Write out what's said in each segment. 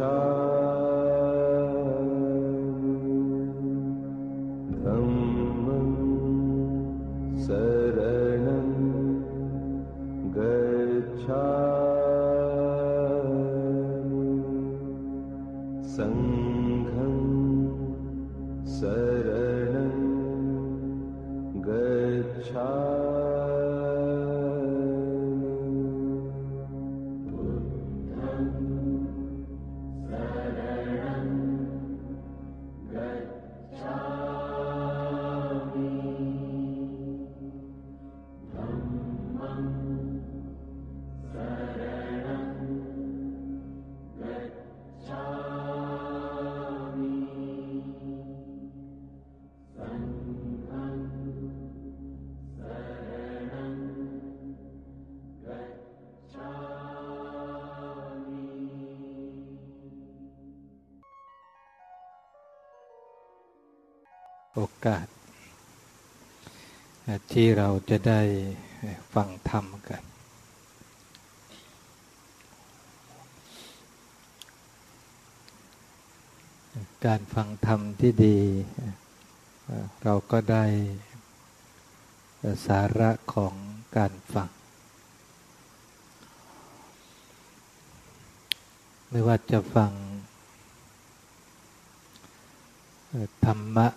Shah. ที่เราจะได้ฟังธรรมกัน การฟังธรรมที่ดี เราก็ได้สาระของการฟัง ไม่ว่าจะฟังธรรมะ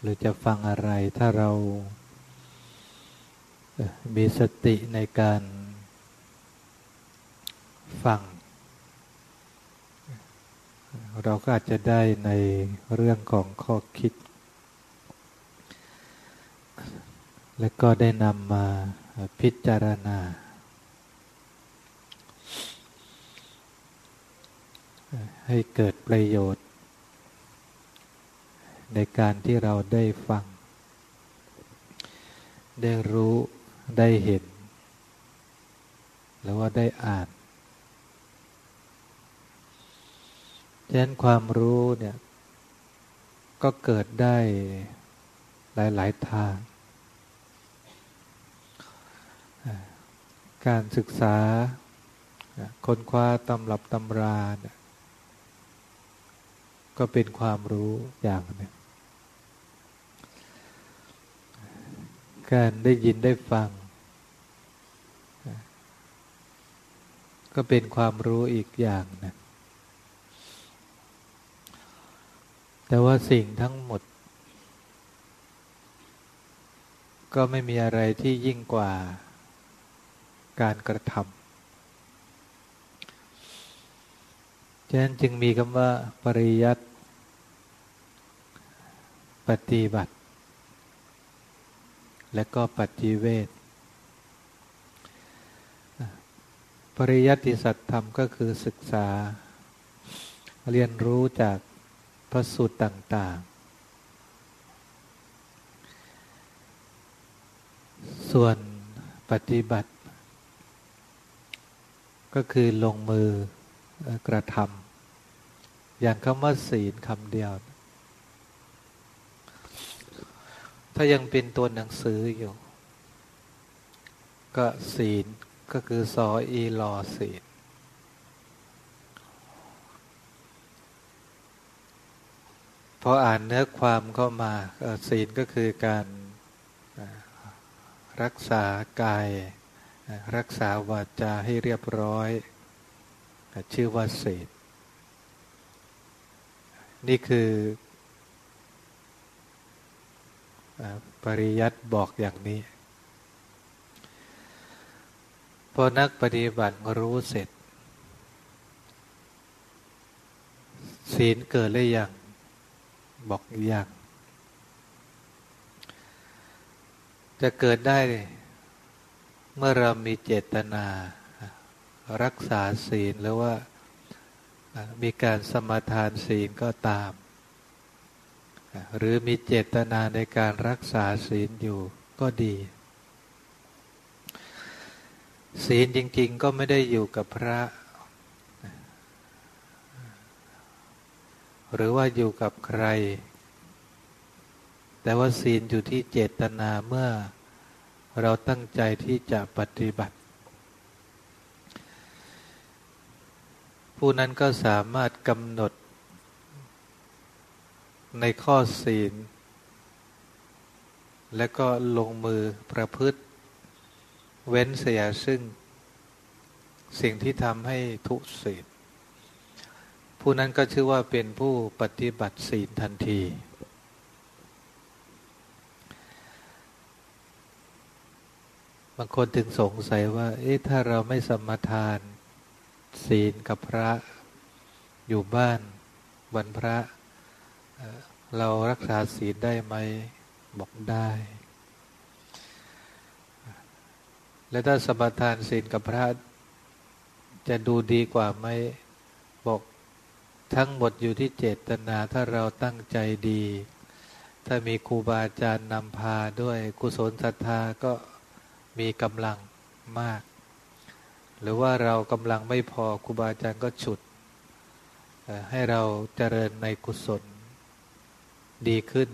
หรือ จะฟังอะไร ถ้าเรามีสติในการฟัง เราก็อาจจะได้ในเรื่องของข้อคิด และก็ได้นำมาพิจารณา ให้เกิดประโยชน์ ในการที่เราได้ฟัง ได้รู้ได้เห็น หรือว่าได้อ่านฉะนั้นความรู้เนี่ยก็เกิดได้หลาย ๆ ทาง การศึกษาค้นคว้าตำรับตำราเนี่ยก็เป็นความรู้อย่างหนึ่ง การได้ยินได้ฟัง ก็เป็นความรู้อีกอย่างนะแต่ว่าสิ่งทั้งหมด ก็ไม่มีอะไรที่ยิ่งกว่าการกระทำฉะนั้นจึงมีคำว่าปริยัติปฏิบัติ และก็ปฏิเวทปริยัติสัตธรรมก็คือศึกษา เรียนรู้จากพระสูตรต่าง ๆ ส่วนปฏิบัติ ก็คือลงมือกระทำอย่างคำว่าศีลคำเดียว ถ้ายังเป็นตัวหนังสืออยู่ ก็ศีลก็คือสออีลอศีลพออ่านเนื้อความเข้ามาศีลก็คือการรักษากาย รักษาวาจาให้เรียบร้อย ชื่อว่าศีลนี่คือ ปริยัติบอกอย่างนี้ พอนักปฏิบัติรู้เสร็จ ศีลเกิดหรือยัง บอกยังจะเกิดได้เมื่อเรามีเจตนา รักษาศีลหรือว่ามีการสมาทานศีลก็ตาม หรือมีเจตนาในการรักษาศีลอยู่ก็ดี ศีลจริง ๆ ก็ไม่ได้อยู่กับพระ หรือว่าอยู่กับใคร แต่ว่าศีลอยู่ที่เจตนาเมื่อเราตั้งใจที่จะปฏิบัติ ผู้นั้นก็สามารถกำหนด ในข้อศีล และก็ลงมือประพฤติ เว้นเสียซึ่ง สิ่งที่ทำให้ทุศีล ผู้นั้นก็ชื่อว่าเป็นผู้ปฏิบัติศีลทันที บางคนถึงสงสัยว่า เอ๊ะ ถ้าเราไม่สมทานศีลกับพระอยู่บ้านวันพระ เรารักษาศีลได้ไหมบอกได้ และถ้าสมทานศีลกับพระจะดูดีกว่าไหมบอกทั้งหมดอยู่ที่เจตนาถ้าเราตั้งใจดี ถ้ามีครูบาอาจารย์นำพาด้วยกุศลศรัทธาก็มีกำลังมาก หรือว่าเรากำลังไม่พอครูบาอาจารย์ก็ฉุด ให้เราเจริญในกุศล ดีขึ้น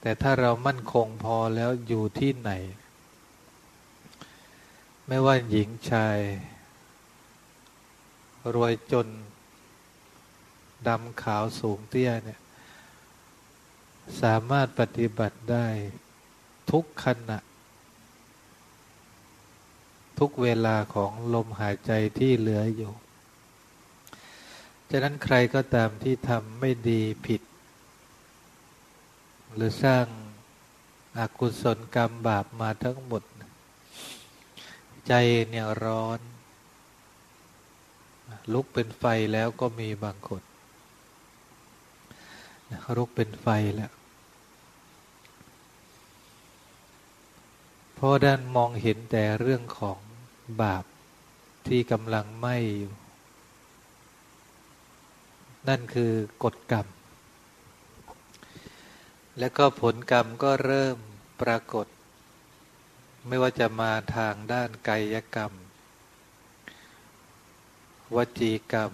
แต่ถ้าเรามั่นคงพอแล้วอยู่ที่ไหน ไม่ว่าหญิงชาย รวยจนดำขาวสูงเตี้ยเนี่ย สามารถปฏิบัติได้ทุกขณะ ทุกเวลาของลมหายใจที่เหลืออยู่ ฉะนั้นใครก็ตามที่ทำไม่ดีผิด หรือสร้างอากุศลกรรมบาปมาทั้งหมด ใจเนี่ยร้อน ลุกเป็นไฟแล้วก็มีบางคนรุกเป็นไฟแล้วเพราะด้านมองเห็นแต่เรื่องของบาปที่กำลังไหม้อยู่ นั่นคือกฎกรรม และก็ผลกรรมก็เริ่มปรากฏ ไม่ว่าจะมาทางด้านกายกรรม วจีกรรม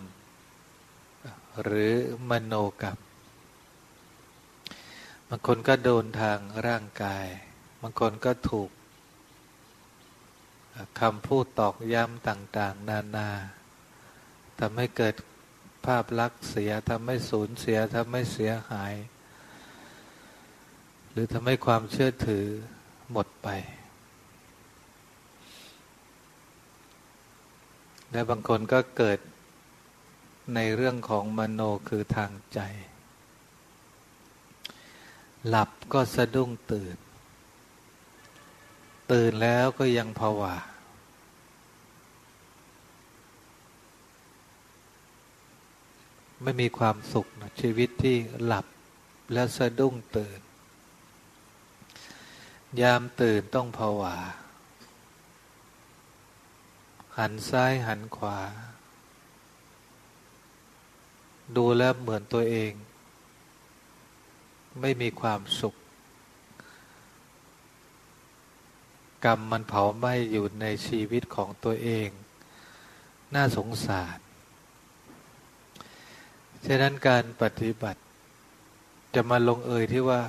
หรือมโนกรรมบางคนก็โดนทางร่างกาย บางคนก็ถูกคำพูดตอกย้ำต่าง ๆ นานาทำให้เกิดภาพลักษณ์เสียทำให้สูญเสียทำให้เสียหาย รือทำให้ความเชื่อถือหมดไป และบางคนก็เกิดในเรื่องของมโนคือทางใจ หลับก็สะดุ้งตื่น ตื่นแล้วก็ยังผวาไม่มีความสุขนะชีวิตที่หลับแล้วสะดุ้งตื่น ยามตื่นต้องผวา หันซ้ายหันขวา ดูแล้วเหมือนตัวเอง ไม่มีความสุข กรรมมันเผาไหม้อยู่ในชีวิตของตัวเอง น่าสงสาร ฉะนั้นการปฏิบัติ จะมาลงเอยที่ว่า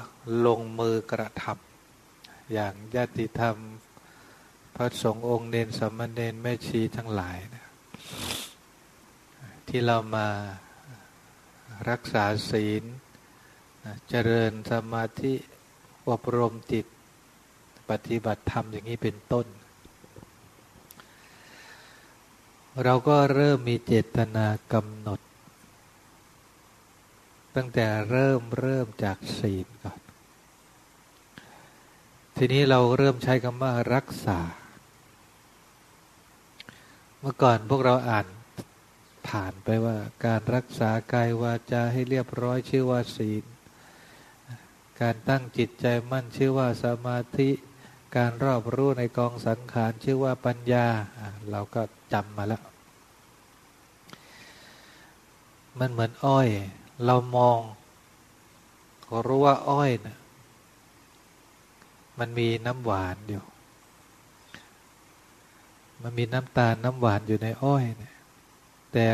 ลงมือกระทำ อย่างญาติธรรม พระสงฆ์องค์เนนสมณเณรแม่ชีทั้งหลายนะที่เรามารักษาศีลเจริญสมาธิอบรมจิตปฏิบัติธรรมอย่างนี้เป็นต้น เราก็เริ่มมีเจตนากำหนด ตั้งแต่เริ่มเริ่มจากศีลก่อน ทีนี้เราเริ่มใช้คำว่ารักษา เมื่อก่อนพวกเราอ่านผ่านไปว่า การรักษากายวาจาให้เรียบร้อยชื่อว่าศีล การตั้งจิตใจมั่นชื่อว่าสมาธิ การรอบรู้ในกองสังขารชื่อว่าปัญญา เราก็จำมาแล้ว มันเหมือนอ้อย เรามองรู้ว่าอ้อยนะ มันมีน้ำหวานอยู่ มันมีน้ำตาลน้ำหวานอยู่ในอ้อยเนี่ย แต่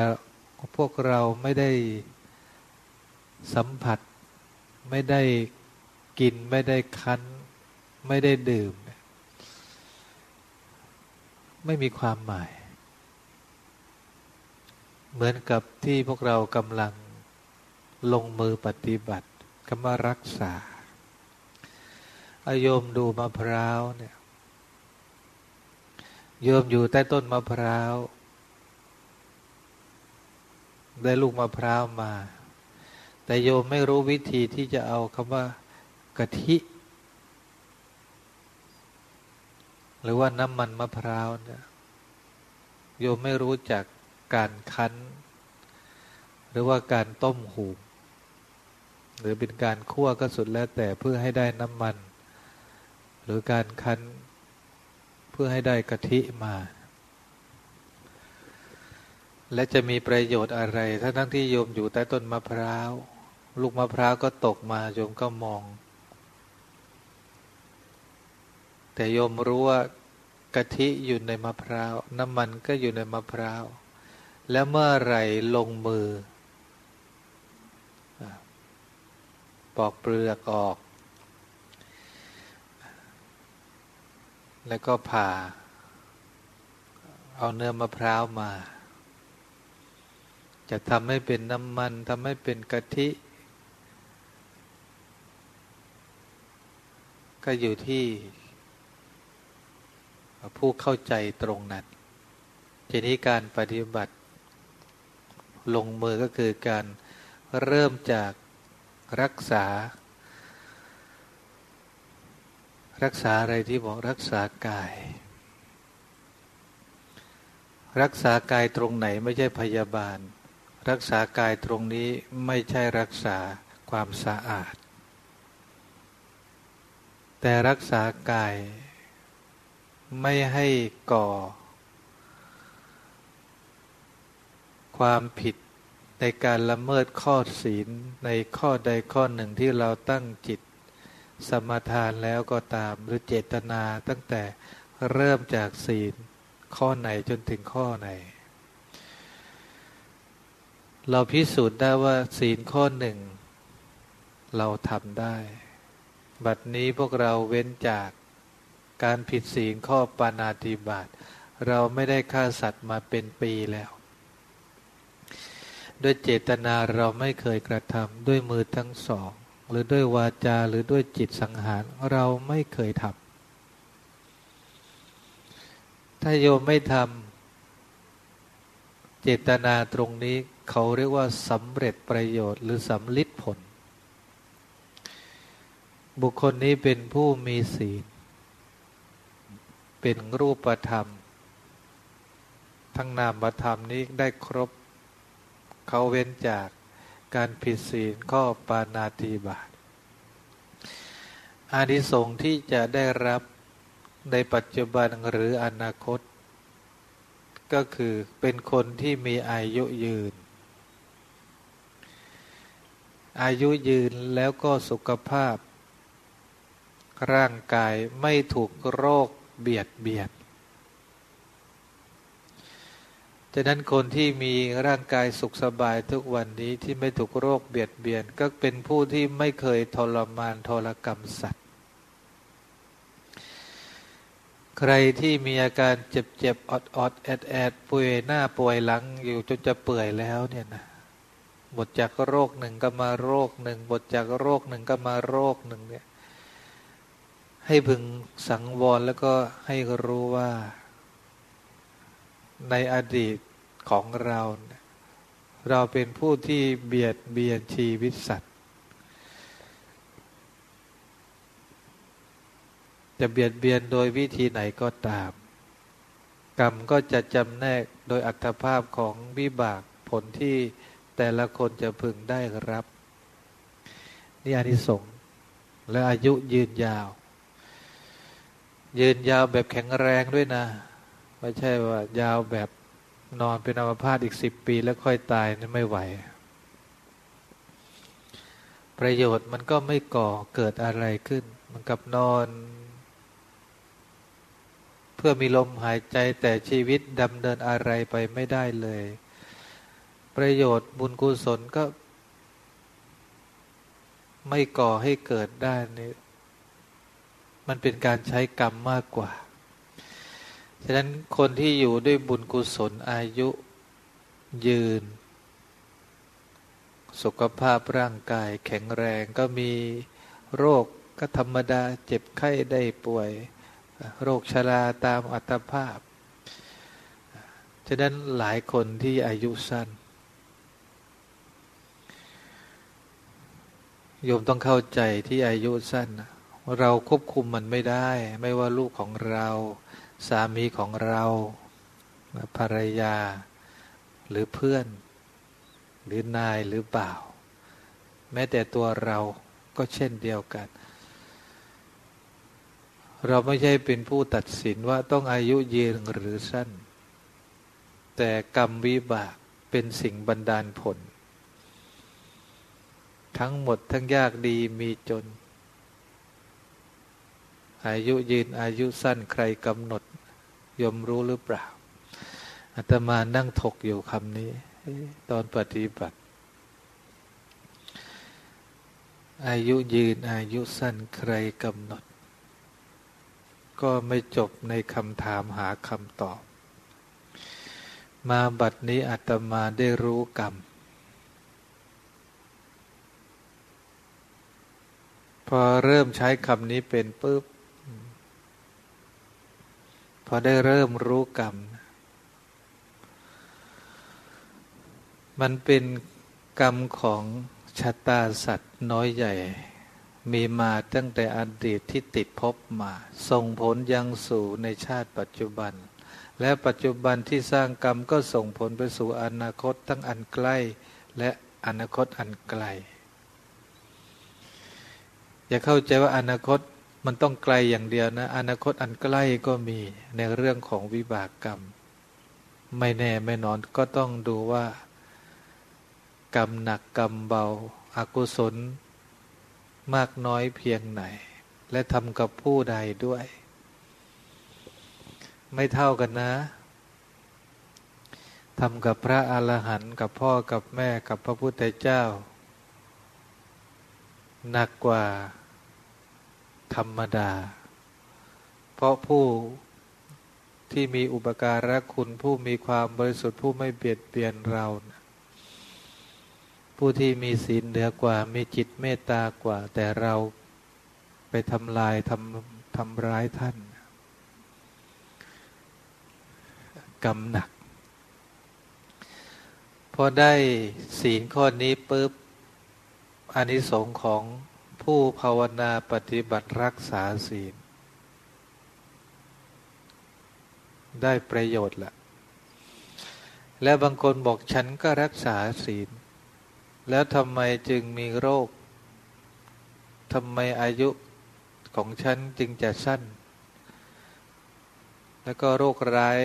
พวกเราไม่ได้สัมผัส ไม่ได้กิน ไม่ได้คั้น ไม่ได้ดื่ม ไม่มีความหมาย เหมือนกับที่พวกเรากำลังลงมือปฏิบัติคำว่ารักษา อาโยมดูมะพร้าวเนี่ย โยมอยู่ใต้ต้นมะพร้าว ได้ลูกมะพร้าวมา แต่โยมไม่รู้วิธีที่จะเอาคำว่ากะทิ หรือว่าน้ำมันมะพร้าวเนี่ย โยมไม่รู้จักการคั้น หรือว่าการต้มหูหรือเป็นการคั่วก็สุดแล้วแต่เพื่อให้ได้น้ำมัน หรือการคั้นเพื่อให้ได้กะทิมา และจะมีประโยชน์อะไร ถ้าทั้งที่โยมอยู่ใต้ต้นมะพร้าว ลูกมะพร้าวก็ตกมาโยมก็มอง แต่โยมรู้ว่ากะทิอยู่ในมะพร้าว น้ำมันก็อยู่ในมะพร้าว แล้วเมื่อไรลงมือ ปอกเปลือกออก แล้วก็ผ่า เอาเนื้อมะพร้าวมา จะทำให้เป็นน้ำมันทำให้เป็นกะทิ ก็อยู่ที่ ผู้เข้าใจตรงนั้นทีนี้การปฏิบัติ ลงมือก็คือการเริ่มจากรักษา รักษาอะไรที่บอกรักษากาย รักษากายตรงไหนไม่ใช่พยาบาล รักษากายตรงนี้ไม่ใช่รักษาความสะอาด แต่รักษากายไม่ให้ก่อ ความผิดในการละเมิดข้อศีลในข้อใดข้อหนึ่งที่เราตั้งจิต สมทานแล้วก็ตามหรือเจตนาตั้งแต่เริ่มจากศีลข้อไหนจนถึงข้อไหน เราพิสูจน์ได้ว่าศีลข้อหนึ่ง เราทำได้ บัดนี้พวกเราเว้นจากการผิดศีลข้อปานาติบาตเราไม่ได้ฆ่าสัตว์มาเป็นปีแล้ว ด้วยเจตนาเราไม่เคยกระทำด้วยมือทั้งสอง หรือด้วยวาจาหรือด้วยจิตสังหารเราไม่เคยทำถ้าโยมไม่ทำเจตนาตรงนี้เขาเรียกว่าสำเร็จประโยชน์หรือสำลิดผล บุคคลนี้เป็นผู้มีศีล เป็นรูปธรรม ทั้งนามธรรมนี้ได้ครบ เขาเว้นจาก การผิดศีลข้อปานาติบาตอานิสงส์ที่จะได้รับในปัจจุบันหรืออนาคต ก็คือเป็นคนที่มีอายุยืน อายุยืนแล้วก็สุขภาพ ร่างกายไม่ถูกโรคเบียดเบียน ฉะนั้นคนที่มีร่างกายสุขสบายทุกวันนี้ที่ไม่ถูกโรคเบียดเบียน ก็เป็นผู้ที่ไม่เคยทรมานทรกรรมสัตว์ ใครที่มีอาการเจ็บเจ็บอดอดแอดแอดป่วยหน้าป่วยหลังอยู่จนจะเปื่อยแล้วเนี่ยนะหมดจากโรคหนึ่งก็มาโรคหนึ่งหมดจากโรคหนึ่งก็มาโรคหนึ่งเนี่ยให้พึงสังวรแล้วก็ให้รู้ว่า ในอดีตของเรา เราเป็นผู้ที่เบียดเบียนชีวิตสัตว์ จะเบียดเบียนโดยวิธีไหนก็ตาม กรรมก็จะจำแนกโดยอัตภาพของวิบากผลที่แต่ละคนจะพึงได้รับนี่อานิสงส์และอายุยืนยาว ยืนยาวแบบแข็งแรงด้วยนะ ไม่ใช่ว่ายาวแบบนอนเป็นอัมพาตอีกสิบปีแล้วค่อยตายนี่ไม่ไหว ประโยชน์มันก็ไม่ก่อเกิดอะไรขึ้น มันกับนอน เพื่อมีลมหายใจแต่ชีวิตดำเนินอะไรไปไม่ได้เลย ประโยชน์บุญกุศลก็ ไม่ก่อให้เกิดได้นี่มันเป็นการใช้กรรมมากกว่า ฉะนั้นคนที่อยู่ด้วยบุญกุศลอายุยืน สุขภาพร่างกายแข็งแรงก็มีโรคก็ธรรมดาเจ็บไข้ได้ป่วย โรคชราตามอัตภาพ ฉะนั้นหลายคนที่อายุสั้นโยมต้องเข้าใจที่อายุสั้น เราควบคุมมันไม่ได้ ไม่ว่าลูกของเรา สามีของเราภรรยา หรือเพื่อน หรือนายหรือเปล่าว แม้แต่ตัวเราก็เช่นเดียวกัน เราไม่ใช่เป็นผู้ตัดสินว่าต้องอายุยืนหรือสั้น แต่กรรมวิบากเป็นสิ่งบันดาลผล ทั้งหมดทั้งยากดีมีจน อายุยืนอายุสั้นใครกำหนด ยมรู้หรือเปล่าอาตมานั่งถกอยู่คำนี้ ตอนปฏิบัติ อายุยืนอายุสั้นใครกำหนด ก็ไม่จบในคำถามหาคำตอบ มาบัดนี้อาตมาได้รู้กรรม พอเริ่มใช้คำนี้เป็นปุ๊บ พอได้เริ่มรู้กรรม มันเป็นกรรมของชะตาสัตว์น้อยใหญ่ มีมาตั้งแต่อดีตที่ติดพบมา ส่งผลยังสู่ในชาติปัจจุบัน และปัจจุบันที่สร้างกรรมก็ส่งผลไปสู่อนาคตทั้งอันใกล้ และอนาคตอันไกล อย่าเข้าใจว่าอนาคต มันต้องไกลอย่างเดียวนะ อนาคตอันใกล้ก็มีในเรื่องของวิบากกรรม ไม่แน่ไม่นอนก็ต้องดูว่า กรรมหนักกรรมเบาอากุศล มากน้อยเพียงไหน และทำกับผู้ใดด้วย ไม่เท่ากันนะทำกับพระอรหันต์กับพ่อกับแม่กับพระพุทธเจ้า หนักกว่า ธรรมดา เพราะผู้ที่มีอุปการะคุณผู้มีความบริสุทธิ์ผู้ไม่เบียดเบียนเรา ผู้ที่มีศีลเหนือกว่า มีจิตเมตตากว่า แต่เราไปทำลายทำทำร้ายท่าน กรรมหนัก พอได้ศีลข้อนี้ปุ๊บอานิสงส์ของ ผู้ภาวนาปฏิบัติรักษาศีล ได้ประโยชน์ละและบางคนบอกฉันก็รักษาศีล แล้วทำไมจึงมีโรคทำไมอายุของฉันจึงจะสั้น แล้วก็โรคร้าย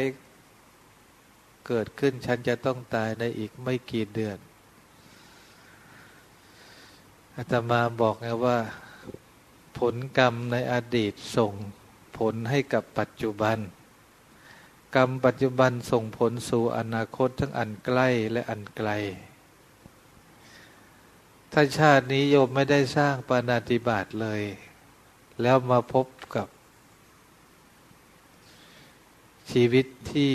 เกิดขึ้นฉันจะต้องตายในอีกไม่กี่เดือน อาตมาบอกไงว่า ผลกรรมในอดีตส่งผลให้กับปัจจุบัน กรรมปัจจุบันส่งผลสู่อนาคตทั้งอันใกล้และอันไกล ถ้าชาตินี้โยมไม่ได้สร้างปานาติบาตเลย แล้วมาพบกับ ชีวิตที่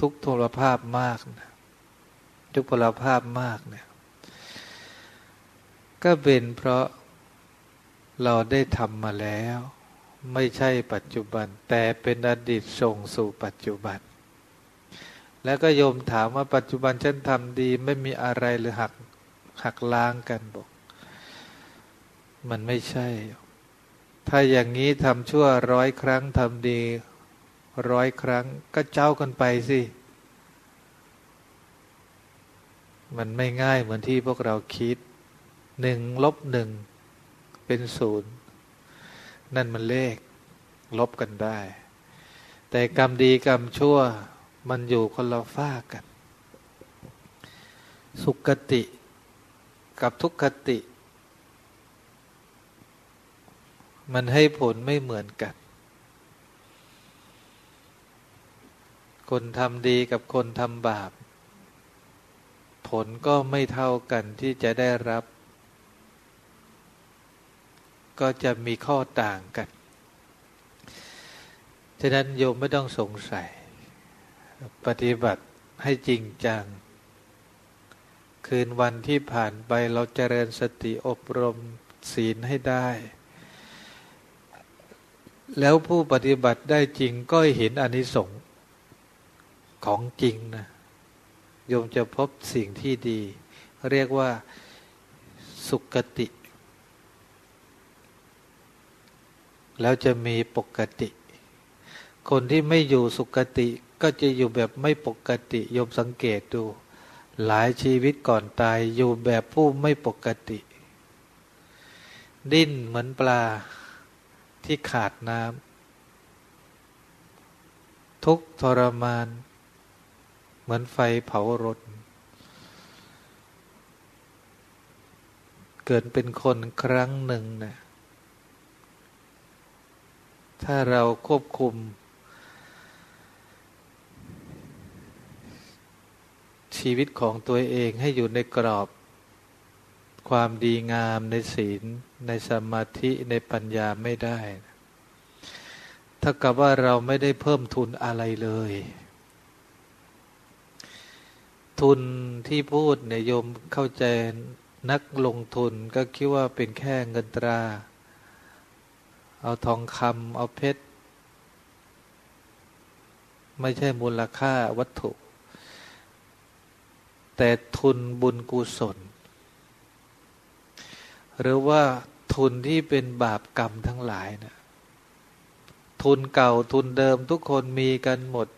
ทุกทุรภาพมากนะทุกพลภาพมากเนี่ย ก็เป็นเพราะเราได้ทำมาแล้ว ไม่ใช่ปัจจุบัน แต่เป็นอดีตส่งสู่ปัจจุบัน แล้วก็โยมถามว่าปัจจุบันฉันทำดีไม่มีอะไรหรือหักหักล้างกันบอก มันไม่ใช่ ถ้าอย่างนี้ทำชั่วร้อยครั้งทำดีร้อยครั้งก็เจ้ากันไปสิ มันไม่ง่ายเหมือนที่พวกเราคิด หนึ่งลบหนึ่งเป็นศูนย์นั่นมันเลข ลบกันได้ แต่กรรมดีกรรมชั่ว มันอยู่คนละฝ้ากัน สุขติ กับทุกขติ มันให้ผลไม่เหมือนกัน คนทำดีกับคนทำบาป ผลก็ไม่เท่ากันที่จะได้รับ ก็จะมีข้อต่างกัน ฉะนั้นโยมไม่ต้องสงสัย ปฏิบัติให้จริงจัง คืนวันที่ผ่านไปเราเจริญสติอบรมศีลให้ได้ แล้วผู้ปฏิบัติได้จริงก็เห็นอนิสงส์ของจริงนะโยมจะพบสิ่งที่ดี เรียกว่าสุกติ แล้วจะมีปกติ คนที่ไม่อยู่สุกติก็จะอยู่แบบไม่ปกติโยมสังเกตดู หลายชีวิตก่อนตายอยู่แบบผู้ไม่ปกติ ดิ้นเหมือนปลาที่ขาดน้ำทุกทรมาน เหมือนไฟเผารถ เกิดเป็นคนครั้งหนึ่งน่ะ ถ้าเราควบคุม ชีวิตของตัวเองให้อยู่ในกรอบ ความดีงามในศีล ในสมาธิในปัญญาไม่ได้ถ้ากับว่าเราไม่ได้เพิ่มทุนอะไรเลย ทุนที่พูดเนี่ยโยมเข้าใจนักลงทุนก็คิดว่าเป็นแค่เงินตรา เอาทองคำเอาเพชร ไม่ใช่มูลค่าวัตถุ แต่ทุนบุญกุศล หรือว่าทุนที่เป็นบาปกรรมทั้งหลายนะทุนเก่าทุนเดิมทุกคนมีกันหมด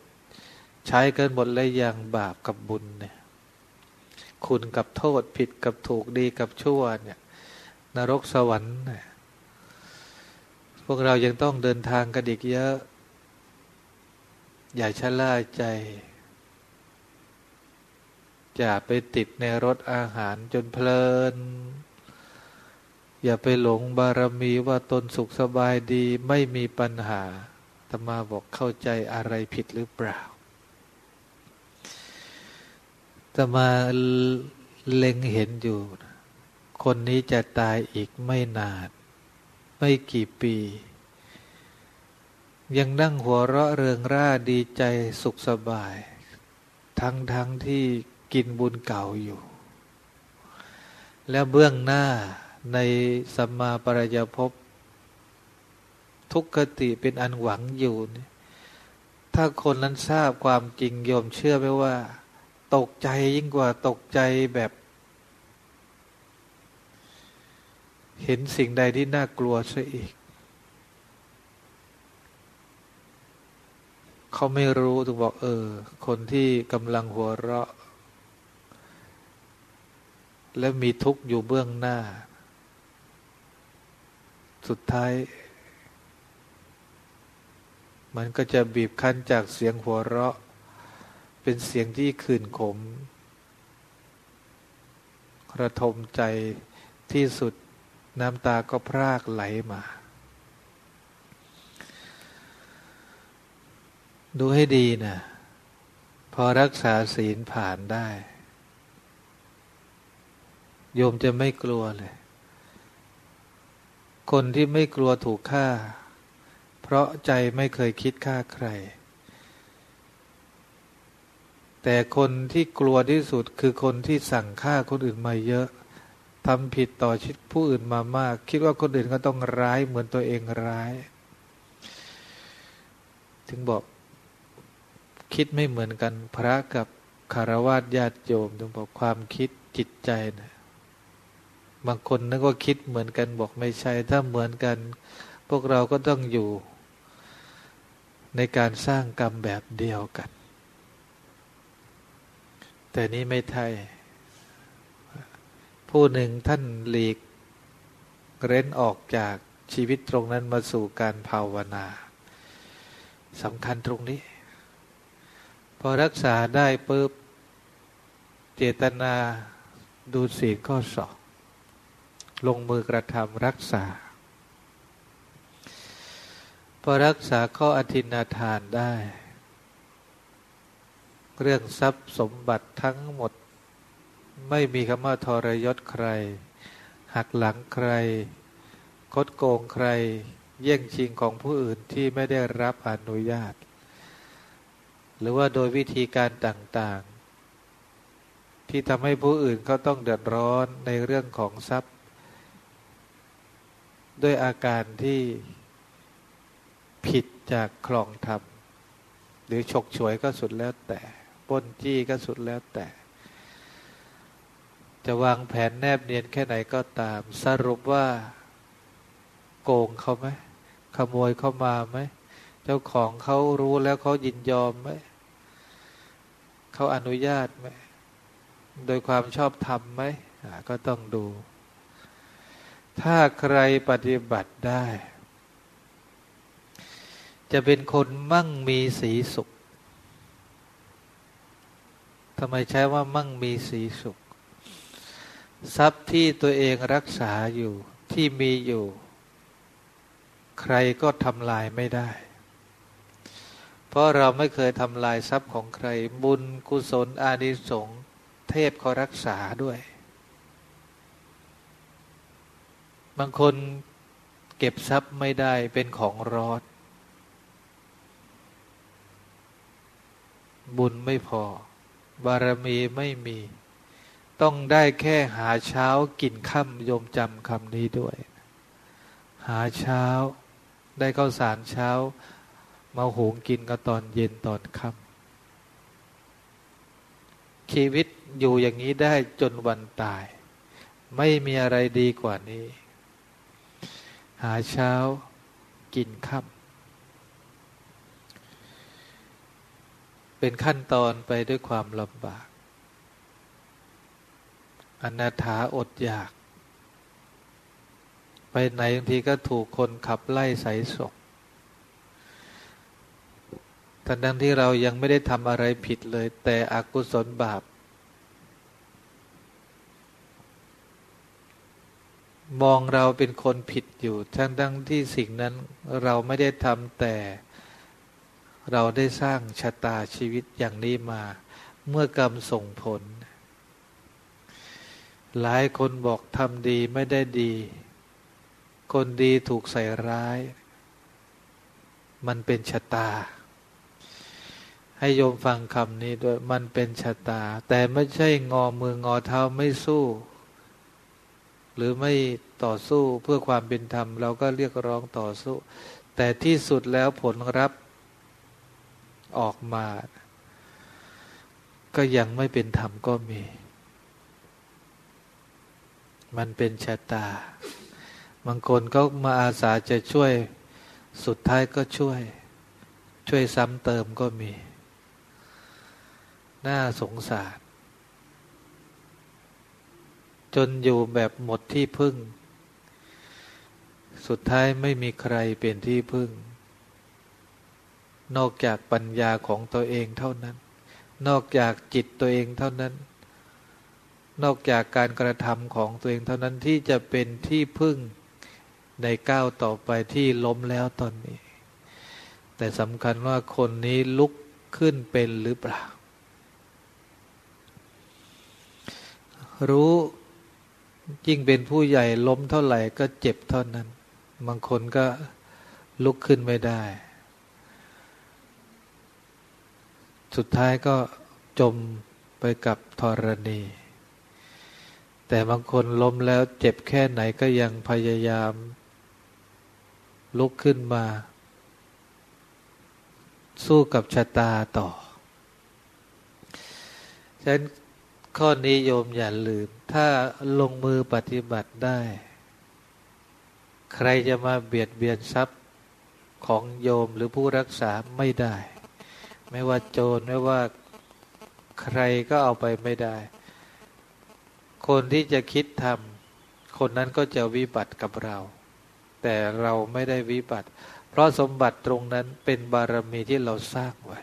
ใช้กันหมดเลยอย่างบาปกับบุญเนี่ยคุณกับโทษผิดกับถูกดีกับชั่วเนี่ย นรกสวรรค์เนี่ย พวกเรายังต้องเดินทางกันอีกเยอะ อย่าชะล่าใจ อย่าไปติดในรสอาหารจนเพลิน อย่าไปหลงบารมีว่าตนสุขสบายดีไม่มีปัญหาธรรมาบอกเข้าใจอะไรผิดหรือเปล่าธรรมาเล็งเห็นอยู่ คนนี้จะตายอีกไม่นาน ไม่กี่ปี ยังนั่งหัวเราะเริงร่าดีใจสุขสบาย ทั้งทั้งที่กินบุญเก่าอยู่ แล้วเบื้องหน้าในสัมมาปรายภพทุกขติเป็นอันหวังอยู่ ถ้าคนนั้นทราบความจริงโยมเชื่อไหมว่า ตกใจยิ่งกว่าตกใจแบบ เห็นสิ่งใดที่น่ากลัวซะอีก เขาไม่รู้ถึงบอกเออ คนที่กำลังหัวเราะ และมีทุกข์อยู่เบื้องหน้า สุดท้าย มันก็จะบีบคั้นจากเสียงหัวเราะ เป็นเสียงที่ขื่นขมระทมใจที่สุด น้ำตาก็พรากไหลมา ดูให้ดีนะพอรักษาศีลผ่านได้ โยมจะไม่กลัวเลย คนที่ไม่กลัวถูกฆ่า เพราะใจไม่เคยคิดฆ่าใคร แต่คนที่กลัวที่สุดคือคนที่สั่งฆ่าคนอื่นมาเยอะ ทำผิดต่อชีวิตผู้อื่นมามาก คิดว่าคนอื่นก็ต้องร้ายเหมือนตัวเองร้าย ถึงบอกคิดไม่เหมือนกันพระกับคารวะญาติโยมถึงบอกความคิดจิตใจนะบางคนนึกว่าคิดเหมือนกันบอกไม่ใช่ ถ้าเหมือนกัน พวกเราก็ต้องอยู่ ในการสร้างกรรมแบบเดียวกัน แต่นี้ไม่ใช่ ผู้หนึ่งท่านหลีกเร้นออกจากชีวิตตรงนั้นมาสู่การภาวนาสำคัญตรงนี้ พอรักษาได้ปุ๊บเจตนาดูสีข้อสองลงมือกระทำรักษา พอรักษาข้ออธินาทานได้ เรื่องทรัพย์สมบัติทั้งหมด ไม่มีคำว่าทรยศใคร หักหลังใคร คดโกงใครเย่งชิงของผู้อื่นที่ไม่ได้รับอนุญาต หรือว่าโดยวิธีการต่างๆ ที่ทำให้ผู้อื่นเขาต้องเดือดร้อนในเรื่องของทรัพย์ ด้วยอาการที่ผิดจากคลองธรรมหรือฉกฉวยก็สุดแล้วแต่ป้นจี้ก็สุดแล้วแต่ จะวางแผนแนบเนียนแค่ไหนก็ตาม สรุปว่า โกงเขาไหมขโมยเข้ามาไหมเจ้าของเขารู้แล้วเขายินยอมไหมเขาอนุญาตไหมโดยความชอบธรรมไหมก็ต้องดู ถ้าใครปฏิบัติได้ จะเป็นคนมั่งมีสีสุขทำไมใช้ว่ามั่งมีสีสุข ทรัพย์ที่ตัวเองรักษาอยู่ที่มีอยู่ ใครก็ทำลายไม่ได้ เพราะเราไม่เคยทำลายทรัพย์ของใคร บุญกุศลอานิสงส์เทพเขารักษาด้วย บางคนเก็บทรัพย์ไม่ได้เป็นของร้อนบุญไม่พอบารมีไม่มี ต้องได้แค่หาเช้ากินค่ำโยมจำคำนี้ด้วย หาเช้า ได้ข้าวสารเช้า มาหุงกินก็ตอนเย็นตอนค่ำชีวิตอยู่อย่างนี้ได้จนวันตาย ไม่มีอะไรดีกว่านี้ หาเช้ากินค่ำเป็นขั้นตอนไปด้วยความลำบาก อนาถาอดอยาก ไปไหนบางทีก็ถูกคนขับไล่ใส่ศกทั้งที่เรายังไม่ได้ทำอะไรผิดเลย แต่อกุศลบาป มองเราเป็นคนผิดอยู่ ทั้งทั้งที่สิ่งนั้นเราไม่ได้ทำแต่เราได้สร้างชะตาชีวิตอย่างนี้มา เมื่อกรรมส่งผล หลายคนบอกทำดีไม่ได้ดี คนดีถูกใส่ร้าย มันเป็นชะตา ให้โยมฟังคำนี้ด้วย มันเป็นชะตา แต่ไม่ใช่งอมืองอเท้าไม่สู้ หรือไม่ต่อสู้เพื่อความเป็นธรรม เราก็เรียกร้องต่อสู้ แต่ที่สุดแล้วผลรับออกมา ก็ยังไม่เป็นธรรมก็มี มันเป็นชะตา บางคนก็มาอาสาจะช่วยสุดท้ายก็ช่วย ช่วยซ้ำเติมก็มี น่าสงสาร จนอยู่แบบหมดที่พึ่ง สุดท้ายไม่มีใครเป็นที่พึ่ง นอกจากปัญญาของตัวเองเท่านั้น นอกจากจิตตัวเองเท่านั้น นอกจากการกระทำของตัวเองเท่านั้นที่จะเป็นที่พึ่งในก้าวต่อไปที่ล้มแล้วตอนนี้ แต่สำคัญว่าคนนี้ลุกขึ้นเป็นหรือเปล่า รู้ยิ่งเป็นผู้ใหญ่ล้มเท่าไหร่ก็เจ็บเท่านั้น บางคนก็ลุกขึ้นไม่ได้ สุดท้ายก็จมไปกับธรณี แต่บางคนล้มแล้วเจ็บแค่ไหนก็ยังพยายาม ลุกขึ้นมา สู้กับชะตาต่อ ฉะนั้นข้อนี้โยมอย่าลืม ถ้าลงมือปฏิบัติได้ ใครจะมาเบียดเบียนทรัพย์ของโยมหรือผู้รักษาไม่ได้ ไม่ว่าโจรไม่ว่าใครก็เอาไปไม่ได้ คนที่จะคิดทำคนนั้นก็จะวิบัติกับเรา แต่เราไม่ได้วิบัติ เพราะสมบัติตรงนั้นเป็นบารมีที่เราสร้างไว้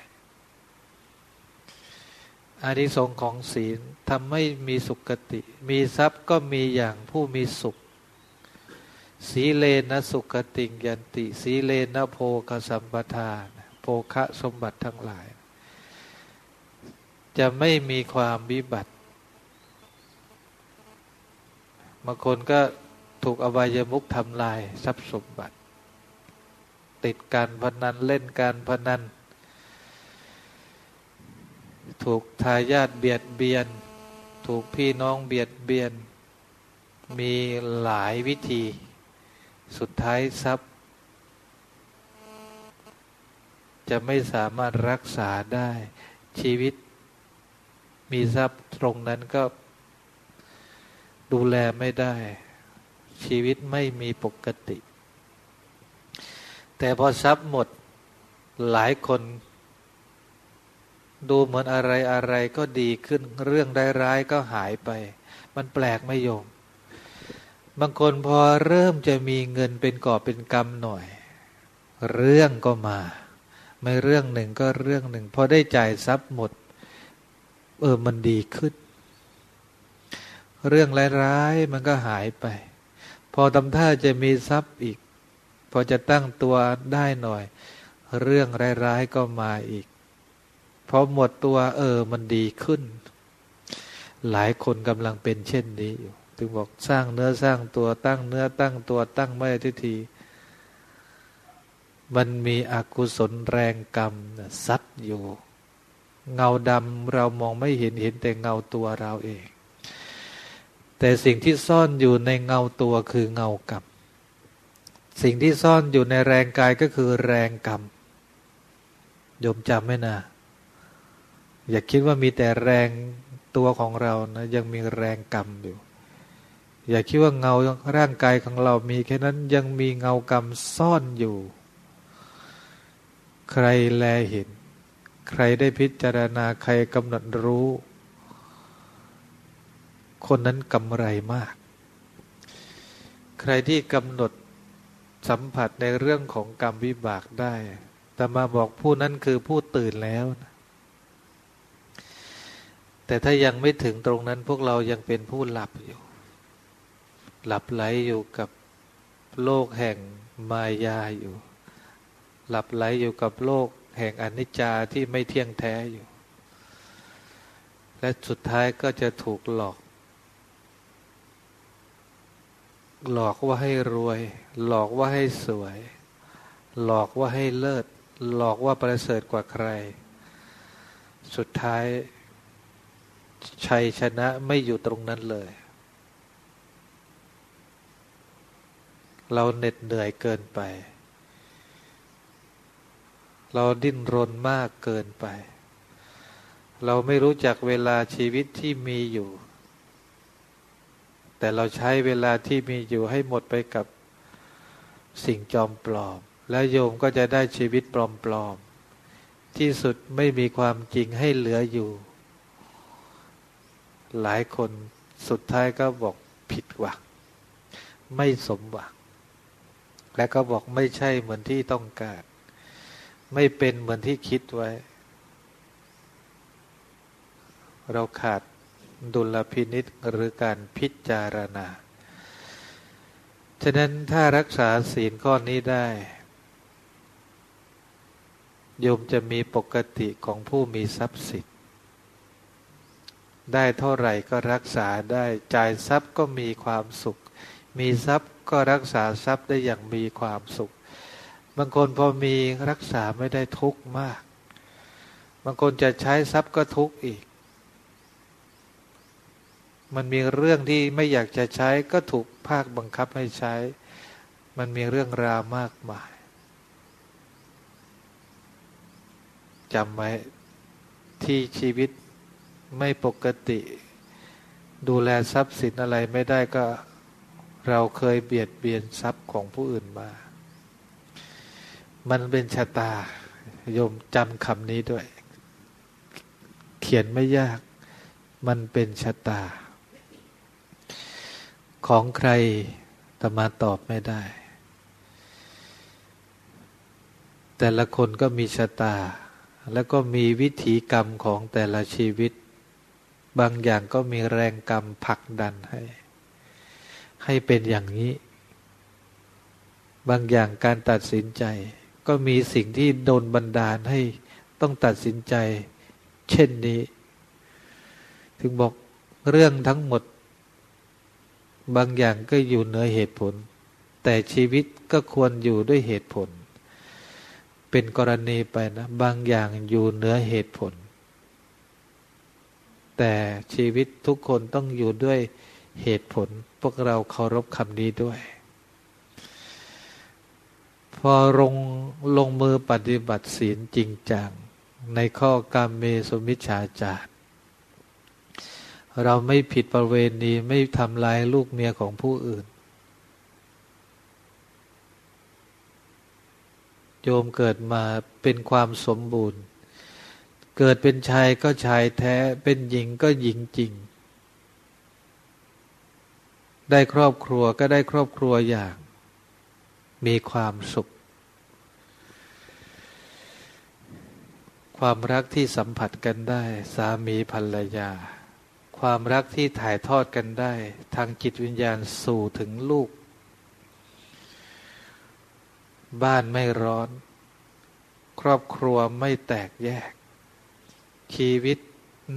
อานิสงส์ของศีลทำให้มีสุขติ มีทรัพย์ก็มีอย่างผู้มีสุข สีเลนะสุขติงยันติ สีเลนะโพคสัมปทานโภคะสมบัติทั้งหลาย จะไม่มีความวิบัติ บางคนก็ถูกอบายมุกทำลายทรัพย์สมบัติ ติดการพนันเล่นการพนัน ถูกทายาทเบียดเบียน ถูกพี่น้องเบียดเบียน มีหลายวิธี สุดท้ายทรัพย์ จะไม่สามารถรักษาได้ชีวิต มีทรัพย์ตรงนั้นก็ ดูแลไม่ได้ ชีวิตไม่มีปกติ แต่พอทรัพย์หมดหลายคน ดูเหมือนอะไรอะไรก็ดีขึ้น เรื่องร้ายๆก็หายไป มันแปลกไม่โยม บางคนพอเริ่มจะมีเงินเป็นก่อเป็นกรรมหน่อย เรื่องก็มา ไม่เรื่องหนึ่งก็เรื่องหนึ่ง พอได้จ่ายทรัพย์หมด เออมันดีขึ้น เรื่องร้ายๆมันก็หายไป พอทำท่าจะมีทรัพย์อีก พอจะตั้งตัวได้หน่อย เรื่องร้ายๆก็มาอีก พอหมดตัวเออมันดีขึ้น หลายคนกำลังเป็นเช่นนี้อยู่ถึงบอกสร้างเนื้อสร้างตัวตั้งเนื้อตั้งตัวตั้งไม่ทิทีมันมีอกุศลแรงกรรมซัดอยู่ เงาดำเรามองไม่เห็นเห็นแต่เงาตัวเราเอง แต่สิ่งที่ซ่อนอยู่ในเงาตัวคือเงากรรม สิ่งที่ซ่อนอยู่ในแรงกายก็คือแรงกรรมยมจำไหมนะ อย่าคิดว่ามีแต่แรงตัวของเรานะยังมีแรงกรรมอยู่ อย่าคิดว่าเงาร่างกายของเรามีแค่นั้นยังมีเงากรรมซ่อนอยู่ ใครแลเห็น ใครได้พิจารณาใครกำหนดรู้ คนนั้นกำไรมาก ใครที่กำหนดสัมผัสในเรื่องของกรรมวิบากได้แต่มาบอกผู้นั้นคือผู้ตื่นแล้ว แต่ถ้ายังไม่ถึงตรงนั้นพวกเรายังเป็นผู้หลับอยู่ หลับไหลอยู่กับโลกแห่งมายาอยู่ หลับไหลอยู่กับโลกแห่งอนิจจาที่ไม่เที่ยงแท้อยู่ และสุดท้ายก็จะถูกหลอก หลอกว่าให้รวย หลอกว่าให้สวย หลอกว่าให้เลิศ หลอกว่าประเสริฐกว่าใคร สุดท้าย ชัยชนะไม่อยู่ตรงนั้นเลย เราเหน็ดเหนื่อยเกินไป เราดิ้นรนมากเกินไป เราไม่รู้จักเวลาชีวิตที่มีอยู่ แต่เราใช้เวลาที่มีอยู่ให้หมดไปกับสิ่งจอมปลอม แล้วโยมก็จะได้ชีวิตปลอมๆ ที่สุดไม่มีความจริงให้เหลืออยู่ หลายคนสุดท้ายก็บอกผิดหวังไม่สมหวัง และก็บอกไม่ใช่เหมือนที่ต้องการ ไม่เป็นเหมือนที่คิดไว้ เราขาด ดุลพินิษหรือการพิจารณา ฉะนั้นถ้ารักษาศีลข้อนี้ได้โยมจะมีปกติของผู้มีทรัพย์สินได้เท่าไหร่ก็รักษาได้จ่ายทรัพย์ก็มีความสุข มีทรัพย์ก็รักษาทรัพย์ได้อย่างมีความสุข บางคนพอมีรักษาไม่ได้ทุกข์มาก บางคนจะใช้ทรัพย์ก็ทุกข์อีก มันมีเรื่องที่ไม่อยากจะใช้ก็ถูกภาคบังคับให้ใช้ มันมีเรื่องราวมากมายจำไว้ที่ชีวิตไม่ปกติ ดูแลทรัพย์สินอะไรไม่ได้ก็ เราเคยเบียดเบียนทรัพย์ของผู้อื่นมา มันเป็นชะตาโยมจำคำนี้ด้วย เขียนไม่ยาก มันเป็นชะตา ของใครตมาตอบไม่ได้ แต่ละคนก็มีชะตา แล้วก็มีวิถีกรรมของแต่ละชีวิต บางอย่างก็มีแรงกรรมผลักดันให้ ให้เป็นอย่างนี้ บางอย่างการตัดสินใจ ก็มีสิ่งที่โดนบันดาลให้ต้องตัดสินใจ เช่นนี้ ถึงบอกเรื่องทั้งหมด บางอย่างก็อยู่เหนือเหตุผล แต่ชีวิตก็ควรอยู่ด้วยเหตุผล เป็นกรณีไปนะ บางอย่างอยู่เหนือเหตุผล แต่ชีวิตทุกคนต้องอยู่ด้วยเหตุผล พวกเราเคารพคำนี้ด้วย พอลงลงมือปฏิบัติศีลจริงจังในข้อกรรมเมสุมิชฌาจาร เราไม่ผิดประเวณีไม่ทำลายลูกเมียของผู้อื่น โยมเกิดมาเป็นความสมบูรณ์ เกิดเป็นชายก็ชายแท้ เป็นหญิงก็หญิงจริง ได้ครอบครัวก็ได้ครอบครัวอย่าง มีความสุข ความรักที่สัมผัสกันได้ สามีภรรยา ความรักที่ถ่ายทอดกันได้ ทางจิตวิญญาณสู่ถึงลูก บ้านไม่ร้อน ครอบครัวไม่แตกแยก ชีวิต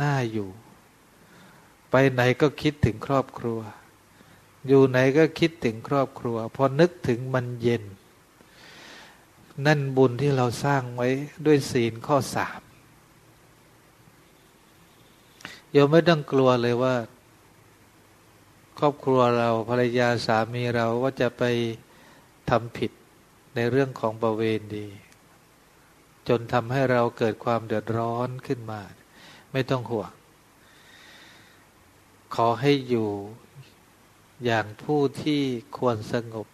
น่าอยู่ ไปไหนก็คิดถึงครอบครัว อยู่ไหนก็คิดถึงครอบครัว พอนึกถึงมันเย็น นั่นบุญที่เราสร้างไว้ด้วยศีลข้อสาม โยมไม่ต้องกลัวเลยว่า ครอบครัวเราภรรยาสามีเราว่าจะไปทำผิดในเรื่องของประเวณีจนทำให้เราเกิดความเดือดร้อนขึ้นมา ไม่ต้องห่วง ขอให้อยู่อย่างผู้ที่ควรสงบ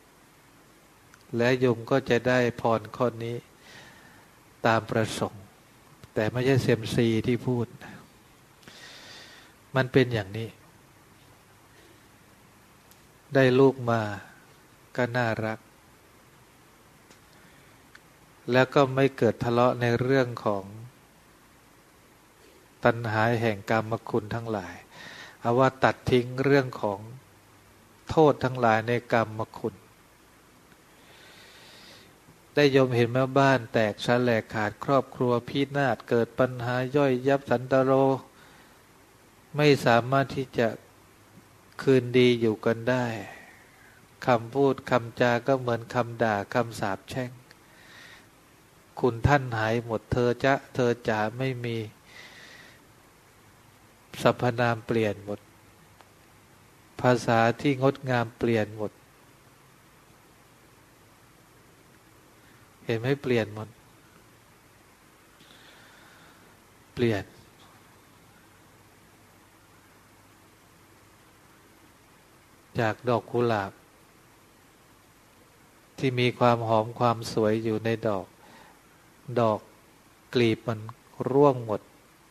และโยมก็จะได้พรข้อนี้ตามประสงค์ แต่ไม่ใช่เซมซีที่พูด มันเป็นอย่างนี้ ได้ลูกมาก็น่ารัก แล้วก็ไม่เกิดทะเลาะในเรื่องของ ตัณหาแห่งกรรมคุณทั้งหลายเอาว่าตัดทิ้งเรื่องของโทษทั้งหลายในกรรมคุณ ได้ยมเห็นแม่บ้านแตกชแหลกขาดครอบครัวพินาศเกิดปัญหาย่อยยับสันตโร ไม่สามารถที่จะคืนดีอยู่กันได้คำพูดคำจาก็เหมือนคำด่าคำสาปแช่ง คุณท่านหายหมดเธอจะเธอจ๋าไม่มีสรรพนามเปลี่ยนหมด ภาษาที่งดงามเปลี่ยนหมด เห็นไหมเปลี่ยนหมด เปลี่ยน จากดอกกุหลาบ ที่มีความหอมความสวยอยู่ในดอก ดอกกลีบมันร่วงหมด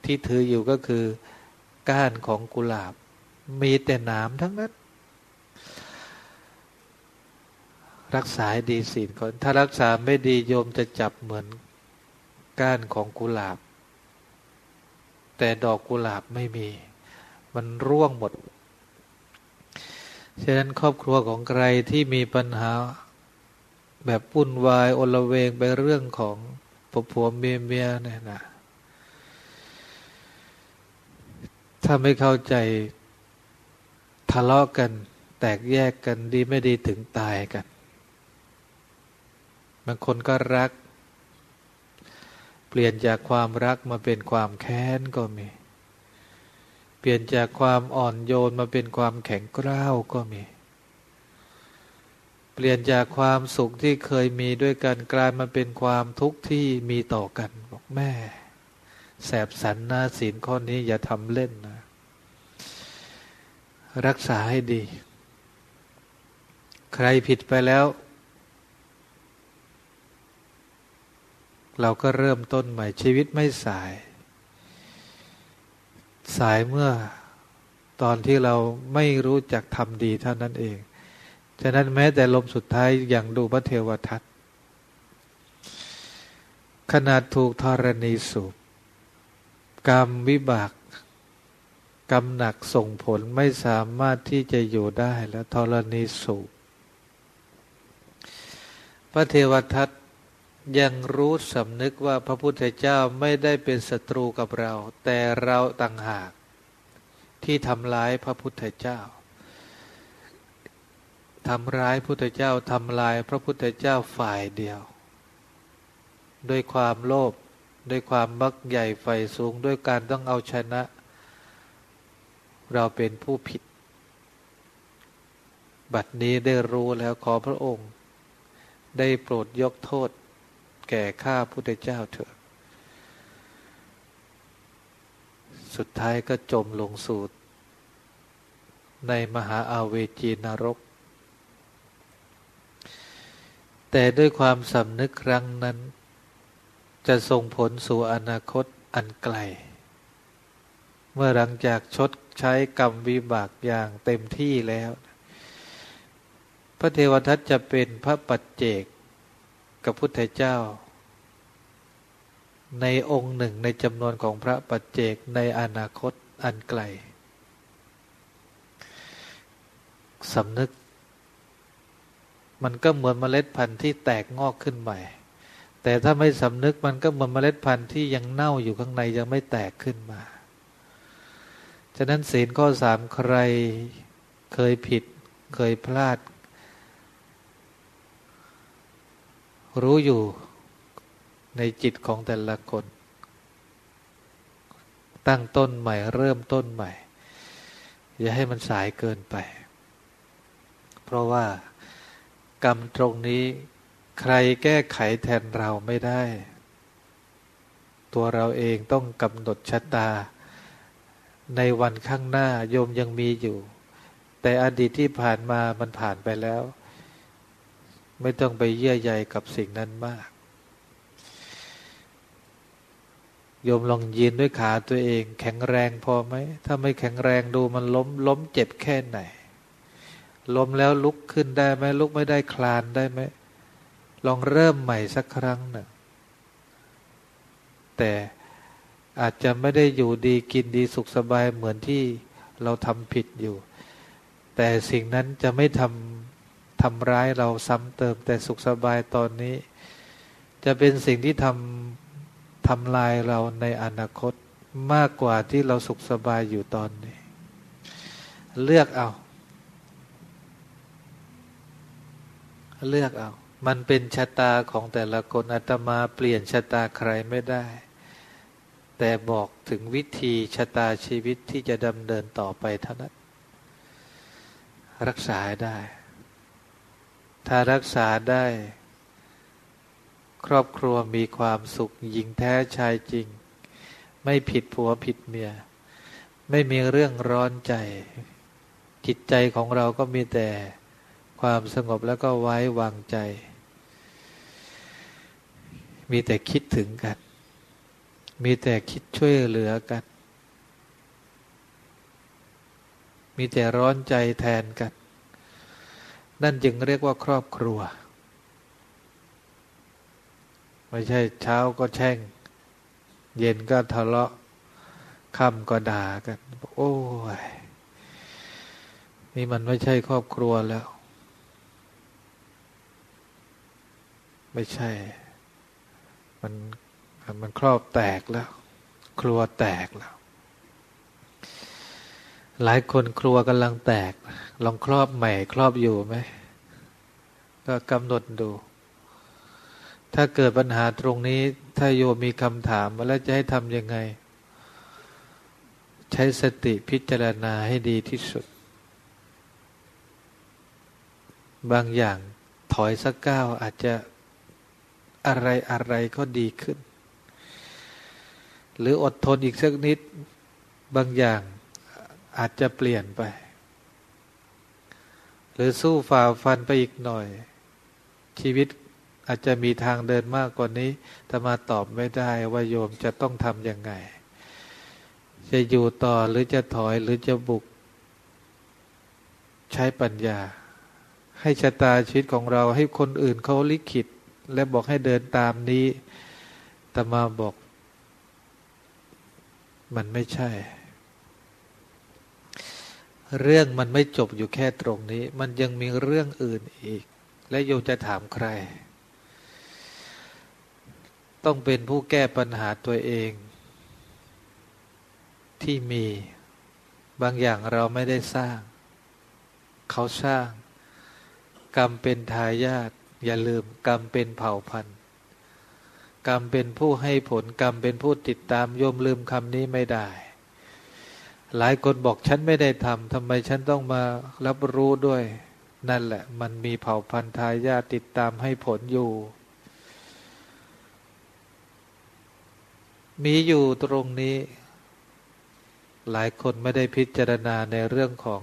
ที่ถืออยู่ก็คือก้านของกุหลาบ มีแต่หนามทั้งนั้น รักษาดีศีลก่อนถ้ารักษาไม่ดีโยมจะจับเหมือนก้านของกุหลาบ แต่ดอกกุหลาบไม่มี มันร่วงหมด ฉะนั้นครอบครัวของใครที่มีปัญหา แบบปุ่นวายอลเวงไปเรื่องของผัวเมียเมียเนี่ยนะถ้าไม่เข้าใจทะเลาะกัน แตกแยกกันดีไม่ดีถึงตายกัน บางคนก็รัก เปลี่ยนจากความรักมาเป็นความแค้นก็มี เปลี่ยนจากความอ่อนโยนมาเป็นความแข็งกร้าวก็มี เปลี่ยนจากความสุขที่เคยมีด้วยกันกลายมาเป็นความทุกข์ที่มีต่อกันบอกแม่ แสบสันนาศีลข้อนี้อย่าทำเล่นนะ รักษาให้ดี ใครผิดไปแล้ว เราก็เริ่มต้นใหม่ชีวิตไม่สาย สายเมื่อตอนที่เราไม่รู้จักทำดีเท่านั้นเอง ฉะนั้นแม้แต่ลมสุดท้ายอย่างดูพระเทวทัตขนาดถูกธรณีสูบกรรมวิบาก กรรมหนักส่งผลไม่สามารถที่จะอยู่ได้แล้วธรณีสูบพระเทวทัต ยังรู้สำนึกว่าพระพุทธเจ้าไม่ได้เป็นศัตรูกับเรา แต่เราต่างหาก ที่ทำร้ายพระพุทธเจ้าทำร้ายพุทธเจ้าทำลายพระพุทธเจ้าฝ่ายเดียว ด้วยความโลภด้วยความมักใหญ่ไฟสูงด้วยการต้องเอาชนะ เราเป็นผู้ผิด บัดนี้ได้รู้แล้วขอพระองค์ ได้โปรดยกโทษ แก่ข้าพุทธเจ้าเถิด สุดท้ายก็จมลงสู่ในมหาอาเวจีนรก แต่ด้วยความสำนึกครั้งนั้น จะส่งผลสู่อนาคตอันไกล เมื่อหลังจากชดใช้กรรมวิบากอย่างเต็มที่แล้ว พระเทวทัตจะเป็นพระปัจเจก กับพุทธเจ้า ในองค์หนึ่งในจำนวนของพระปัจเจกในอนาคตอันไกลสำนึก มันก็เหมือนเมล็ดพันธุ์ที่แตกงอกขึ้นใหม่ แต่ถ้าไม่สำนึกมันก็เหมือนเมล็ดพันธุ์ที่ยังเน่าอยู่ข้างในยังไม่แตกขึ้นมา ฉะนั้นศีลข้อสามใครเคยผิด เคยพลาด รู้อยู่ในจิตของแต่ละคน ตั้งต้นใหม่ เริ่มต้นใหม่ อย่าให้มันสายเกินไป เพราะว่ากรรมตรงนี้ ใครแก้ไขแทนเราไม่ได้ ตัวเราเองต้องกำหนดชะตา ในวันข้างหน้าโยมยังมีอยู่ แต่อดีตที่ผ่านมามันผ่านไปแล้ว ไม่ต้องไปเยื่อใยกับสิ่งนั้นมาก โยมลองยืนด้วยขาตัวเอง แข็งแรงพอไหม ถ้าไม่แข็งแรงดูมันล้ม ล้มเจ็บแค่ไหน ล้มแล้วลุกขึ้นได้ไหมลุกไม่ได้คลานได้ไหม ลองเริ่มใหม่สักครั้งหนึ่ง แต่อาจจะไม่ได้อยู่ดีกินดีสุขสบายเหมือนที่เราทำผิดอยู่ แต่สิ่งนั้นจะไม่ทำ ทำร้ายเราซ้ำเติมแต่สุขสบายตอนนี้ จะเป็นสิ่งที่ทำทำลายเราในอนาคตมากกว่าที่เราสุขสบายอยู่ตอนนี้ เลือกเอา เลือกเอา มันเป็นชะตาของแต่ละคนอาตมาเปลี่ยนชะตาใครไม่ได้ แต่บอกถึงวิธีชะตาชีวิตที่จะดำเนินต่อไปเท่านั้นรักษาได้ ถ้ารักษาได้ ครอบครัวมีความสุขหญิงแท้ชายจริง ไม่ผิดผัวผิดเมีย ไม่มีเรื่องร้อนใจ จิตใจของเราก็มีแต่ความสงบแล้วก็ไว้วางใจ มีแต่คิดถึงกัน มีแต่คิดช่วยเหลือกัน มีแต่ร้อนใจแทนกัน นั่นจึงเรียกว่าครอบครัว ไม่ใช่เช้าก็แช่ง เย็นก็ทะเลาะค่ำก็ด่ากัน โอ้ย นี่มันไม่ใช่ครอบครัวแล้ว ไม่ใช่ มันมันครอบแตกแล้ว ครัวแตกแล้ว หลายคนครัวกำลังแตก ลองครอบใหม่ครอบอยู่ไหม ก็กำหนดดู ถ้าเกิดปัญหาตรงนี้ ถ้าโยมมีคำถามมาแล้วจะให้ทำยังไง ใช้สติพิจารณาให้ดีที่สุด บางอย่างถอยสักก้าวอาจจะอะไรอะไรก็ดีขึ้น หรืออดทนอีกสักนิด บางอย่าง อาจจะเปลี่ยนไป หรือสู้ฝ่าฟันไปอีกหน่อย ชีวิตอาจจะมีทางเดินมากกว่านี้แต่มาตอบไม่ได้ว่าโยมจะต้องทำยังไง จะอยู่ต่อหรือจะถอยหรือจะบุก ใช้ปัญญา ให้ชะตาชีวิตของเราให้คนอื่นเขาลิขิต และบอกให้เดินตามนี้แตมาบอก มันไม่ใช่ เรื่องมันไม่จบอยู่แค่ตรงนี้ มันยังมีเรื่องอื่นอีก และโยจะถามใคร ต้องเป็นผู้แก้ปัญหาตัวเอง ที่มีบางอย่างเราไม่ได้สร้าง เขาสร้าง กรรมเป็นทายาทอย่าลืมกรรมเป็นเผ่าพันธุ์กรรมเป็นผู้ให้ผลกรรมเป็นผู้ติดตามโยมลืมคำนี้ไม่ได้ หลายคนบอกฉันไม่ได้ทำทำไมฉันต้องมารับรู้ด้วย นั่นแหละ มันมีเผ่าพันธุ์ทายาติดตามให้ผลอยู่ มีอยู่ตรงนี้ หลายคนไม่ได้พิจารณาในเรื่องของ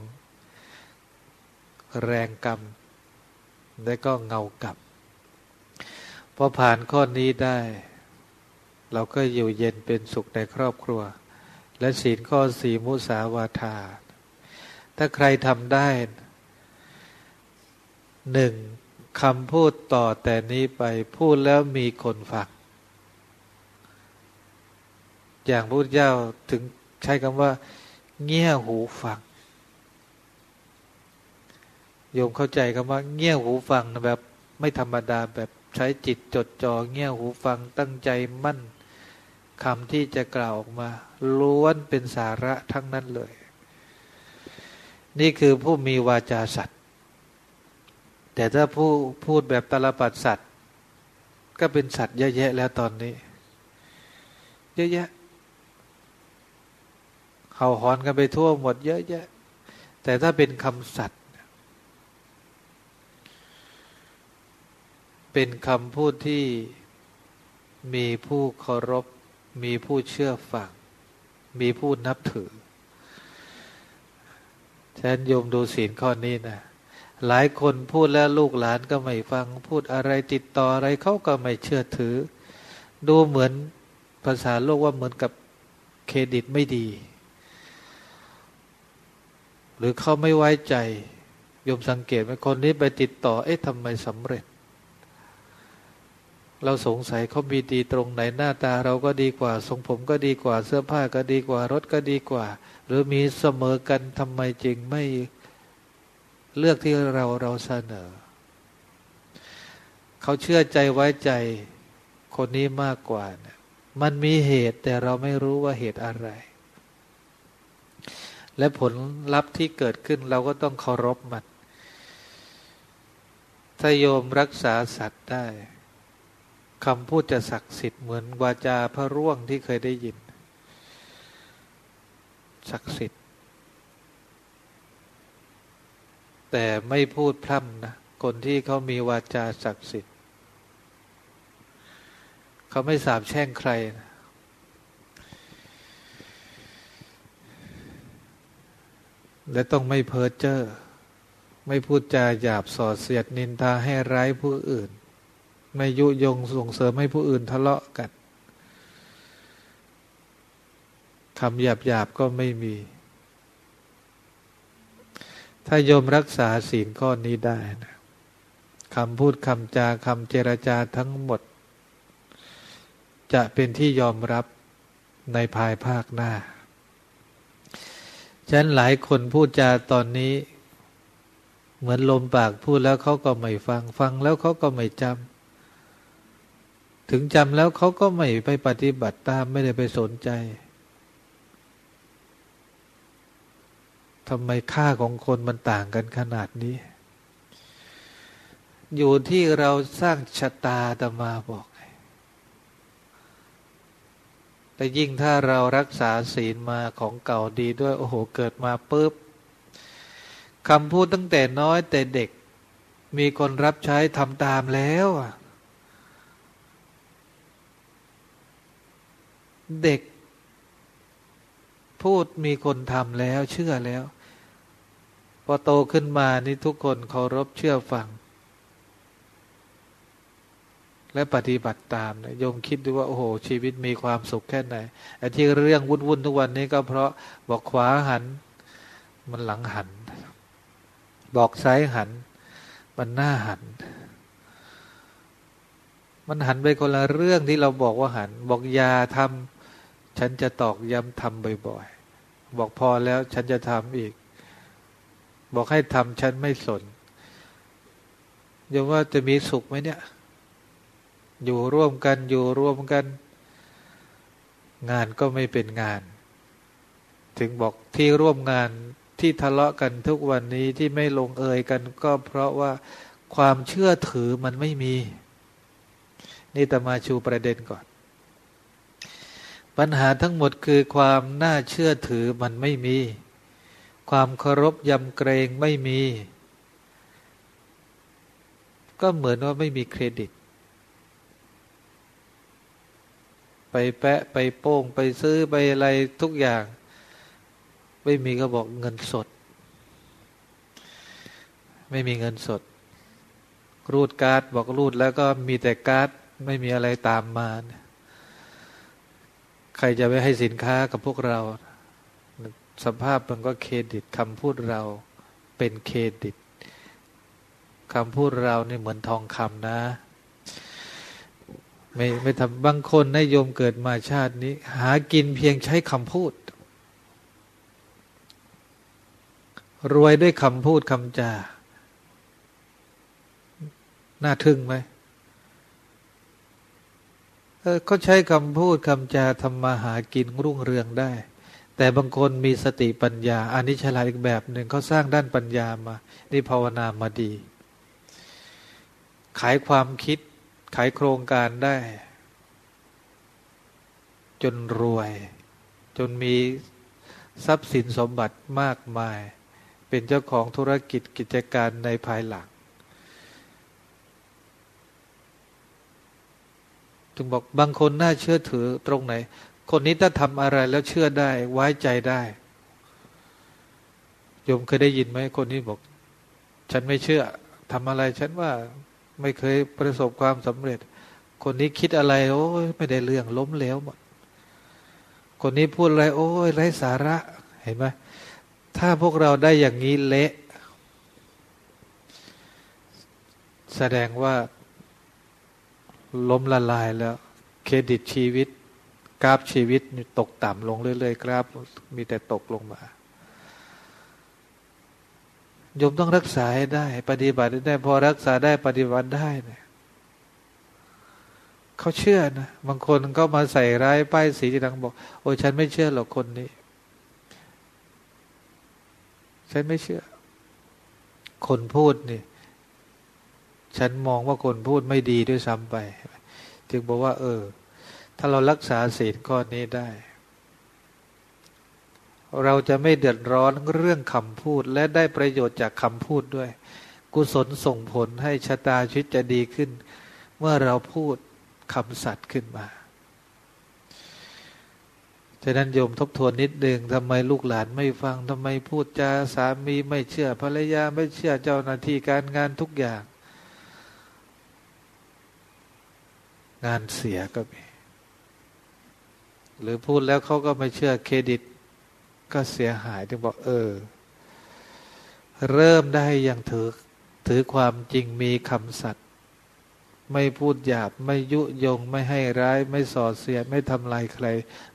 แรงกรรม และก็เงากรรมพอผ่านข้อนี้ได้ เราก็อยู่เย็นเป็นสุขในครอบครัว และศีลข้อสี่มุสาวาทา ถ้าใครทำได้หนึ่งคำพูดต่อแต่นี้ไปพูดแล้วมีคนฟังอย่างพระพุทธเจ้าถึงใช้คำว่า เงี่ยหูฟังโยมเข้าใจคำว่า เงี่ยหูฟังแบบ ไม่ธรรมดาแบบใช้จิตจดจ่อเงี่ยหูฟังตั้งใจมั่น คำที่จะกล่าวออกมา ล้วนเป็นสาระทั้งนั้นเลย นี่คือผู้มีวาจาสัตว์ แต่ถ้าผู้พูดแบบตลปัดสัตว์ ก็เป็นสัตว์เยอะแยะแล้วตอนนี้ เยอะแยะเห่าหอนกันไปทั่วหมดเยอะแยะ แต่ถ้าเป็นคำสัตว์ เป็นคำพูดที่มีผู้เคารพ มีผู้เชื่อฟัง มีผู้นับถือฉันโยมดูศีลข้อนี้นะหลายคนพูดแล้วลูกหลานก็ไม่ฟัง พูดอะไรติดต่ออะไรเขาก็ไม่เชื่อถือ ดูเหมือนภาษาโลกว่าเหมือนกับเครดิตไม่ดี หรือเขาไม่ไว้ใจโยมสังเกตไหมคนนี้ไปติดต่อ เอ๊ะทำไมสำเร็จ เราสงสัยเขามีดีตรงไหนหน้าตาเราก็ดีกว่า ทรงผมก็ดีกว่าเสื้อผ้าก็ดีกว่ารถก็ดีกว่า หรือมีเสมอกันทำไมจริงไม่เลือกที่เราเราเสนอ เขาเชื่อใจไว้ใจคนนี้มากกว่านะมันมีเหตุแต่เราไม่รู้ว่าเหตุอะไร และผลลัพธ์ที่เกิดขึ้นเราก็ต้องเคารพมันถ้าโยมรักษาสัตว์ได้ คำพูดจะศักดิ์สิทธิ์เหมือนวาจาพระร่วงที่เคยได้ยิน ศักดิ์สิทธิ์ แต่ไม่พูดพร่ำนะคนที่เขามีวาจาศักดิ์สิทธิ์เขาไม่สาบแช่งใครนะและต้องไม่เพ้อเจ้อไม่พูดจาหยาบส่อเสียดนินทาให้ร้ายผู้อื่น ไม่ยุยงส่งเสริมให้ผู้อื่นทะเลาะกันคำหยาบหยาบก็ไม่มี ถ้าโยมรักษาศีลข้อนี้ได้นะคำพูดคำจาคำเจรจาทั้งหมด จะเป็นที่ยอมรับในภายภาคหน้า ฉะนั้นหลายคนพูดจาตอนนี้ เหมือนลมปากพูดแล้วเขาก็ไม่ฟัง ฟังแล้วเขาก็ไม่จำ ถึงจำแล้วเขาก็ไม่ไปปฏิบัติตามไม่ได้ไปสนใจทำไมค่าของคนมันต่างกันขนาดนี้ อยู่ที่เราสร้างชะตาตมาบอกแต่ยิ่งถ้าเรารักษาศีลมาของเก่าดีด้วย โอ้โห เกิดมาปุ๊บคำพูดตั้งแต่น้อยแต่เด็ก มีคนรับใช้ทำตามแล้วอะ เด็ก พูดมีคนทำแล้ว เชื่อแล้ว พอโตขึ้นมานี่ทุกคนเคารพเชื่อฟัง และปฏิบัติตามนะโยมคิดดูว่า โอ้โห ชีวิตมีความสุขแค่ไหนไอ้ที่เรื่องวุ่นวุ่นทุกวันนี้ก็เพราะบอกขวาหัน มันหลังหัน บอกซ้ายหัน มันหน้าหันมันหันไปคนละเรื่องที่เราบอกว่าหัน บอกยาทำ ฉันจะตอกย้ำทำบ่อยๆ บอกพอแล้วฉันจะทำอีก บอกให้ทำฉันไม่สนยังว่าจะมีสุขไหมเนี่ย อยู่ร่วมกันอยู่ร่วมกัน งานก็ไม่เป็นงาน ถึงบอกที่ร่วมงานที่ทะเลาะกันทุกวันนี้ที่ไม่ลงเอยกัน ก็เพราะว่าความเชื่อถือมันไม่มี นี่ตมาชูประเด็นก่อน ปัญหาทั้งหมดคือความน่าเชื่อถือมันไม่มี ความเคารพยำเกรงไม่มี ก็เหมือนว่าไม่มีเครดิต ไปแปะไปโป้งไปซื้อไปอะไรทุกอย่าง ไม่มีก็บอกเงินสด ไม่มีเงินสด รูดการ์ดบอกรูดแล้วก็มีแต่การ์ดไม่มีอะไรตามมา ใครจะไปให้สินค้ากับพวกเรา สภาพมันก็เครดิตคำพูดเราเป็นเครดิตคำพูดเรานี่เหมือนทองคำนะ ไม่ไม่ทำบางคนนโยมเกิดมาชาตินี้ หากินเพียงใช้คำพูด รวยด้วยคำพูดคำจา น่าทึ่งไหม เออเขาใช้คำพูดคำจาทำมาหากินรุ่งเรืองได้ แต่บางคนมีสติปัญญาอันนี้ฉลาดอีกแบบหนึ่งเขาสร้างด้านปัญญามานี่ภาวนามาดี ขายความคิด ขายโครงการได้ จนรวย จนมีทรัพย์สินสมบัติมากมาย เป็นเจ้าของธุรกิจกิจการในภายหลังึงบอกบางคนน่าเชื่อถือตรงไหน คนนี้ถ้าทำอะไรแล้วเชื่อได้ไว้ใจได้โยมเคยได้ยินไหมคนนี้บอก ฉันไม่เชื่อทำอะไร ฉันว่าไม่เคยประสบความสำเร็จ คนนี้คิดอะไร โอ้ยไม่ได้เรื่องล้มเหลวหมดคนนี้พูดอะไร โอ้ยไร้สาระเห็นไหมถ้าพวกเราได้อย่างนี้เละ แสดงว่า ล้มละลายแล้ว เครดิตชีวิต กราฟชีวิตตกต่ำลงเรื่อยๆกราฟมีแต่ตกลงมาโยมต้องรักษาให้ได้ ปฏิบัติได้ พอรักษาได้ปฏิบัติได้เนี่ยเขาเชื่อนะบางคนก็มาใส่ร้ายป้ายสีดังบอก โอ้ฉันไม่เชื่อหรอกคนนี้ ฉันไม่เชื่อ คนพูดนี่ ฉันมองว่าคนพูดไม่ดีด้วยซ้ำไป จึงบอกว่า เออ ถ้าเรารักษาศีลข้อนี้ได้ เราจะไม่เดือดร้อนเรื่องคำพูด และได้ประโยชน์จากคำพูดด้วย กุศลส่งผลให้ชะตาชีวิตจะดีขึ้น เมื่อเราพูดคำสัตย์ขึ้นมาฉะนั้นโยมทบทวนนิดนึงทำไมลูกหลานไม่ฟังทำไมพูดจาสามีไม่เชื่อภรรยาไม่เชื่อเจ้าหน้าที่การงานทุกอย่าง งานเสียก็มี หรือพูดแล้วเขาก็ไม่เชื่อเครดิต ก็เสียหายถึงบอกเออ เริ่มได้อย่างถือถือความจริงมีคำสัตย์ไม่พูดหยาบไม่ยุยงไม่ให้ร้าย ไม่ส่อเสียดไม่ทำลายใคร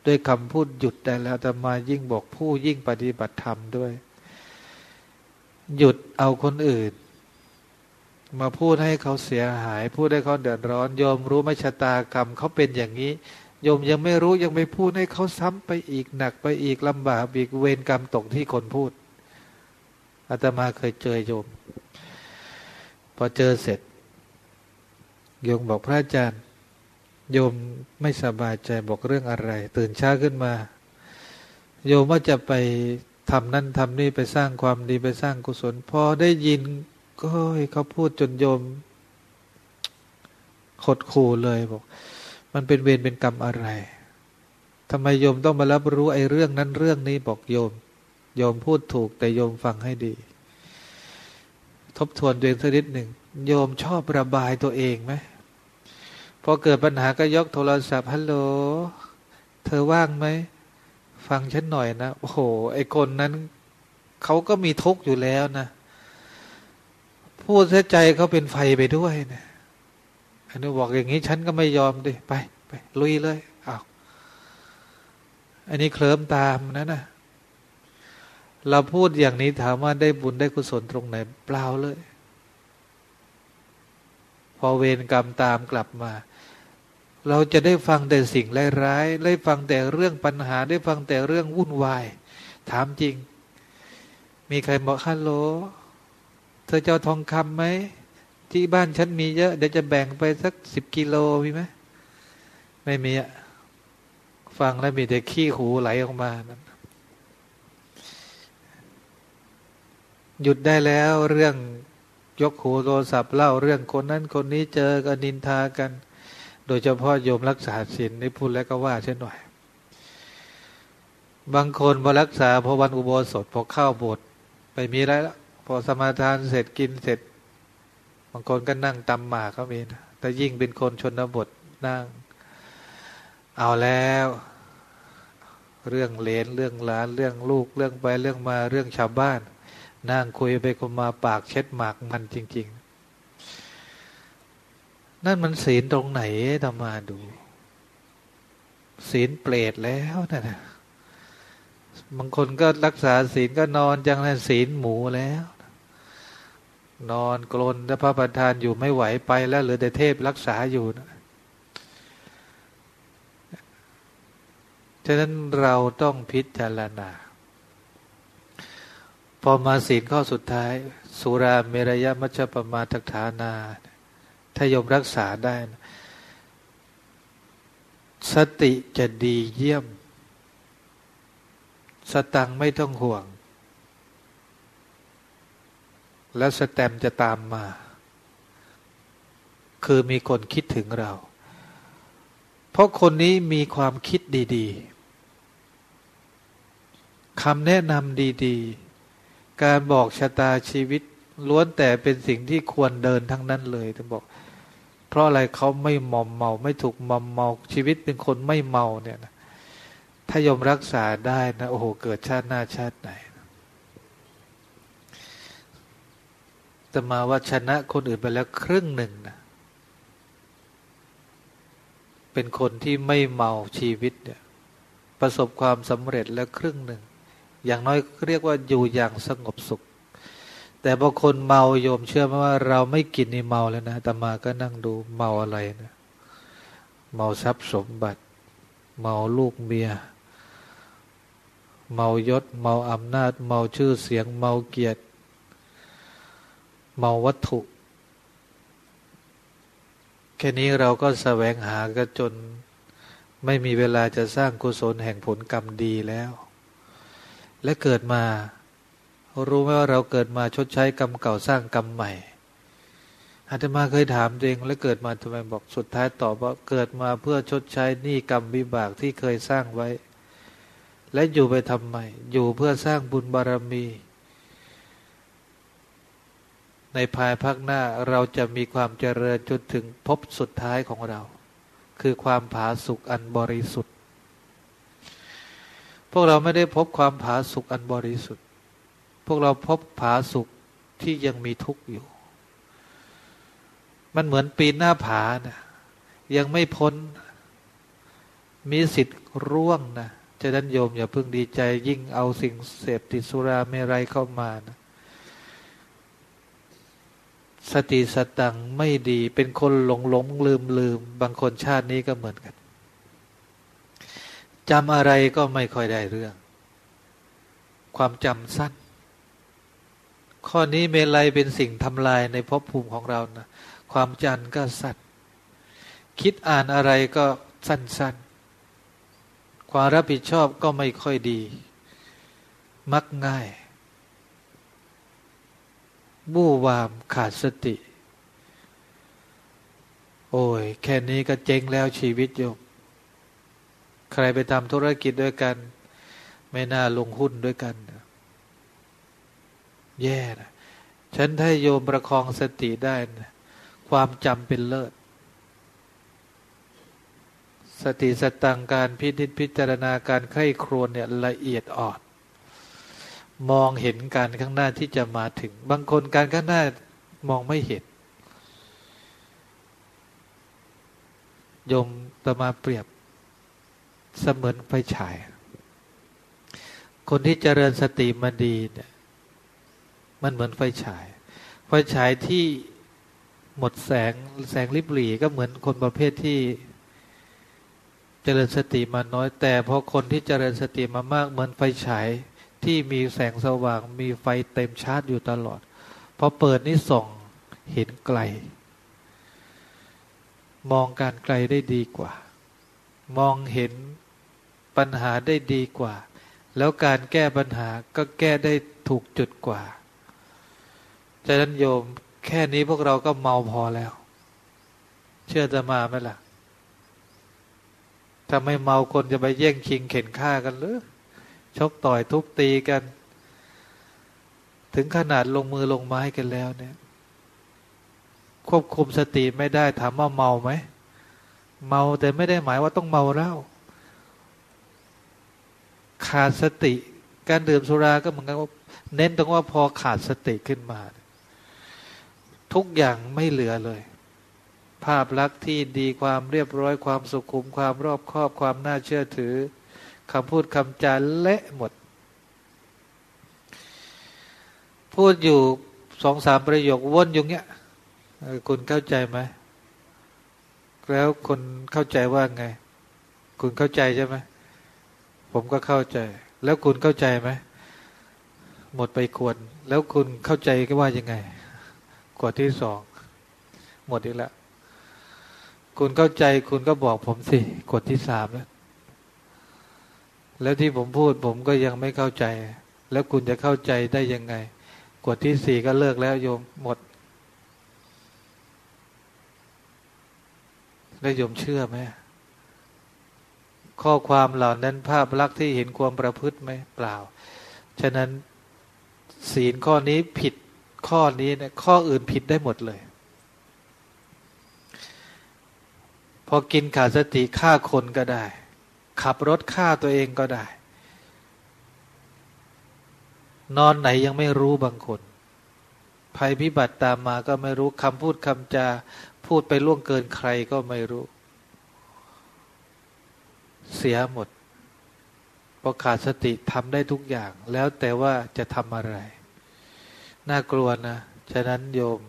ด้วยคำพูดหยุดได้แล้วแต่มายิ่งบอกผู้ยิ่งปฏิบัติธรรมด้วย หยุดเอาคนอื่น มาพูดให้เขาเสียหาย พูดให้เขาเดือดร้อนโยมรู้ไม่ชะตากรรมเขาเป็นอย่างนี้โยมยังไม่รู้ยังไม่พูดให้เขาซ้ำไปอีกหนักไปอีกลำบากอีกเวรกรรมตกที่คนพูดอาตมาเคยเจอโยม พอเจอเสร็จ โยมบอกพระอาจารย์ โยมไม่สบายใจบอกเรื่องอะไร ตื่นเช้าขึ้นมา โยมว่าจะไปทำนั่นทำนี่ไปสร้างความดีไปสร้างกุศล พอได้ยิน ก็เขาพูดจนโยมขดขู่เลยบอก มันเป็นเวรเป็นกรรมอะไรทำไมโยมต้องมารับรู้ไอ้เรื่องนั้นเรื่องนี้บอกโยม โยมพูดถูก แต่โยมฟังให้ดี ทบทวนตัวเองสักนิดหนึ่งโยมชอบระบายตัวเองไหมพอเกิดปัญหาก็ยกโทรศัพท์ฮัลโหลเธอว่างไหมฟังฉันหน่อยนะโอ้โหไอ้คนนั้นเขาก็มีทุกข์อยู่แล้วนะ พูดเสียใจเขาเป็นไฟไปด้วยเนะอันนี้บอกอย่างนี้ฉันก็ไม่ยอมดิไปไป ลุยเลยอ้าวอันนี้เคลิ้มตามนะนะเราพูดอย่างนี้ถามว่าได้บุญได้กุศลตรงไหน เปล่าเลย พอเวรกรรมตามกลับมา เราจะได้ฟังแต่สิ่งร้ายๆได้ฟังแต่เรื่องปัญหา ได้ฟังแต่เรื่องวุ่นวาย ถามจริง มีใครบอกฮัลโหล เธอจะเอาทองคำไหมที่บ้านฉันมีเยอะ เดี๋ยวจะแบ่งไปสักสิบกิโลมีไหมไม่มีอะฟังแล้วมีแต่ขี้หูไหลออกมานะหยุดได้แล้วเรื่องยกหูโทรศัพท์เล่าเรื่องคนนั้นคนนี้เจอกันนินทากัน โดยเฉพาะโยมรักษาศีลนี่พูดแล้วก็ว่าเช่นหน่อย บางคนพอรักษาพอวันอุโบสถพอเข้าโบสถ์ไปมีอะไรแล้ว พอสมาทานเสร็จกินเสร็จบางคนก็นั่งตำหมากก็มีนะแต่ยิ่งเป็นคนชนบทนั่ง เอาแล้ว เรื่องเลนเรื่องหลานเรื่องลูกเรื่องไปเรื่องมาเรื่องชาวบ้าน นั่งคุยไปคุยมาปากเช็ดหมากมันจริง ๆ นั่นมันศีลตรงไหนทำมาดู ศีลเปรตแล้วนะนะบางคนก็รักษาศีลก็นอนจังนั้นศีลหมูแล้ว นอนกลนถ้าพระประธานอยู่ไม่ไหวไปแล้วเหลือแต่เทพรักษาอยู่นะฉะนั้นเราต้องพิจารณา พอมาศีลข้อสุดท้าย สุราเมรยมัชปมาทัฐานา ถ้ายมรักษาได้นะสติจะดีเยี่ยม สตังไม่ต้องห่วง แล้วสแตมจะตามมา คือมีคนคิดถึงเรา เพราะคนนี้มีความคิดดีๆคำแนะนำดีๆ การบอกชะตาชีวิตล้วนแต่เป็นสิ่งที่ควรเดินทั้งนั้นเลยท่านบอก เพราะอะไรเขาไม่มอมเมา ไม่ถูกมอมเมาชีวิตเป็นคนไม่เมาเนี่ยนะถ้ายอมรักษาได้นะโอ้โหเกิดชาติหน้าชาติไหนแตมาว่าชนะคนอื่นไปแล้วครึ่งหนึ่งนะเป็นคนที่ไม่เมาชีวิตเนี่ยประสบความสำเร็จแล้วครึ่งหนึ่ง อย่างน้อยเรียกว่าอยู่อย่างสงบสุข แต่บางคนเมาโยมเชื่อไหมว่าเราไม่กินนี่เมาแล้วนะแตมาก็นั่งดูเมาอะไรนะเมาทรัพย์สมบัติ เมาลูกเมีย เมายศ เมาอำนาจ เมาชื่อเสียง เมาเกียรติ เมาวัตถุ แค่นี้เราก็แสวงหาก็จน ไม่มีเวลาจะสร้างกุศลแห่งผลกรรมดีแล้ว และเกิดมา รู้ไหมว่าเราเกิดมาชดใช้กรรมเก่าสร้างกรรมใหม่อาตมาเคยถามตัวเองแล้วเกิดมาทำไมบอกสุดท้ายตอบว่าเกิดมาเพื่อชดใช้หนี้กรรมวิบากที่เคยสร้างไว้ และอยู่ไปทำไมอยู่เพื่อสร้างบุญบารมี ในภายภาคหน้าเราจะมีความเจริญจนถึงพบสุดท้ายของเรา คือความผาสุกอันบริสุทธิ์ พวกเราไม่ได้พบความผาสุกอันบริสุทธิ์ พวกเราพบผาสุกที่ยังมีทุกข์อยู่ มันเหมือนปีนหน้าผานะยังไม่พ้น มีสิทธิ์ร่วงนะจะดันโยมอย่าเพิ่งดีใจยิ่งเอาสิ่งเสพติดสุราเมรัยเข้ามานะ สติสตังไม่ดี เป็นคนหลงหลงลืมลืมบางคนชาตินี้ก็เหมือนกันจำอะไรก็ไม่ค่อยได้เรื่อง ความจำสั้น ข้อนี้เมลัยเป็นสิ่งทำลายในภพภูมิของเรานะความจันก็สั้นคิดอ่านอะไรก็สั้นๆ ความรับผิดชอบก็ไม่ค่อยดี มักง่าย บู้วามขาดสติ โอ้ย แค่นี้ก็เจ๊งแล้วชีวิตโยมใครไปทำธุรกิจด้วยกัน ไม่น่าลงหุ้นด้วยกัน แย่นะฉันถ้าโยมประคองสติได้นะความจำเป็นเลิศ สติสตังการพิจิตพิจารณาการไข้ครวนเนี่ยละเอียดอ่อน มองเห็นการข้างหน้าที่จะมาถึง บางคนการข้างหน้ามองไม่เห็นยมตมาเปรียบเสมือนไฟฉาย คนที่เจริญสติมาดีเนี่ยมันเหมือนไฟฉาย ไฟฉายที่หมดแสงแสงริบหรี่ก็เหมือนคนประเภทที่เจริญสติมาน้อย แต่พอคนที่เจริญสติมามากเหมือนไฟฉาย ที่มีแสงสว่าง มีไฟเต็มชาร์จอยู่ตลอดพอเปิดนี่ส่องเห็นไกล มองการไกลได้ดีกว่า มองเห็นปัญหาได้ดีกว่า แล้วการแก้ปัญหาก็แก้ได้ถูกจุดกว่าฉะนั้นโยมแค่นี้พวกเราก็เมาพอแล้ว เชื่อจะมาไหมล่ะถ้าไม่เมาคนจะไปแย่งชิงเข็นฆ่ากันหรือ ชกต่อยทุบตีกัน ถึงขนาดลงมือลงไม้กันแล้วเนี่ย ควบคุมสติไม่ได้ถามว่าเมาไหม เมาแต่ไม่ได้หมายว่าต้องเมาแล้วขาดสติ การดื่มสุราก็เหมือนกันว่าเน้นตรงว่าพอขาดสติขึ้นมา ทุกอย่างไม่เหลือเลย ภาพลักษณ์ที่ดีความเรียบร้อยความสุขุมความรอบคอบความน่าเชื่อถือ คำพูดคำจาเละหมด พูดอยู่สองสามประโยควนอยู่เงี้ยคุณเข้าใจไหมแล้วคนเข้าใจว่าไง คุณเข้าใจใช่ไหมผมก็เข้าใจ แล้วคุณเข้าใจไหมหมดไปควรแล้วคุณเข้าใจก็ว่ายังไงขวดที่สองหมดอีกแล้วคุณเข้าใจคุณก็บอกผมสิขวดที่สามแล้ว แล้วที่ผมพูดผมก็ยังไม่เข้าใจ แล้วคุณจะเข้าใจได้ยังไงกดที่สี่ก็เลิกแล้วโยมหมด แล้วโยมเชื่อไหมข้อความเหล่านั้นภาพลักษณ์ที่เห็นความประพฤติไหมเปล่า ฉะนั้นศีลข้อนี้ผิดข้อนี้เนี่ยข้ออื่นผิดได้หมดเลย พอกินขาดสติฆ่าคนก็ได้ ขับรถฆ่าตัวเองก็ได้ นอนไหนยังไม่รู้บางคน ภัยพิบัติตามมาก็ไม่รู้คำพูดคำจา พูดไปล่วงเกินใครก็ไม่รู้ เสียหมดพอขาดสติทำได้ทุกอย่าง แล้วแต่ว่าจะทำอะไร น่ากลัวนะ ฉะนั้นโยม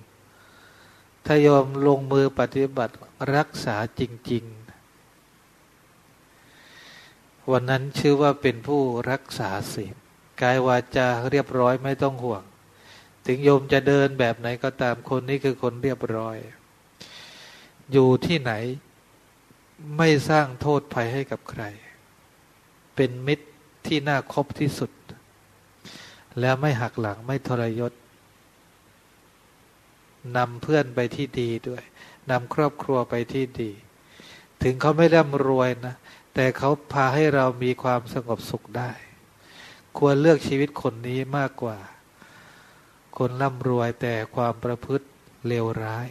ถ้าโยมลงมือปฏิบัติรักษาจริง ๆ วันนั้นชื่อว่าเป็นผู้รักษาศีลกายวาจาเรียบร้อยไม่ต้องห่วง ถึงโยมจะเดินแบบไหนก็ตามคนนี้คือคนเรียบร้อย อยู่ที่ไหนไม่สร้างโทษภัยให้กับใคร เป็นมิตรที่น่าคบที่สุด แล้วไม่หักหลังไม่ทรยศนำเพื่อนไปที่ดีด้วยนำครอบครัวไปที่ดี ถึงเขาไม่ร่ำรวยนะ แต่เขาพาให้เรามีความสงบสุขได้ ควรเลือกชีวิตคนนี้มากกว่า คนร่ำรวยแต่ความประพฤติเลวร้าย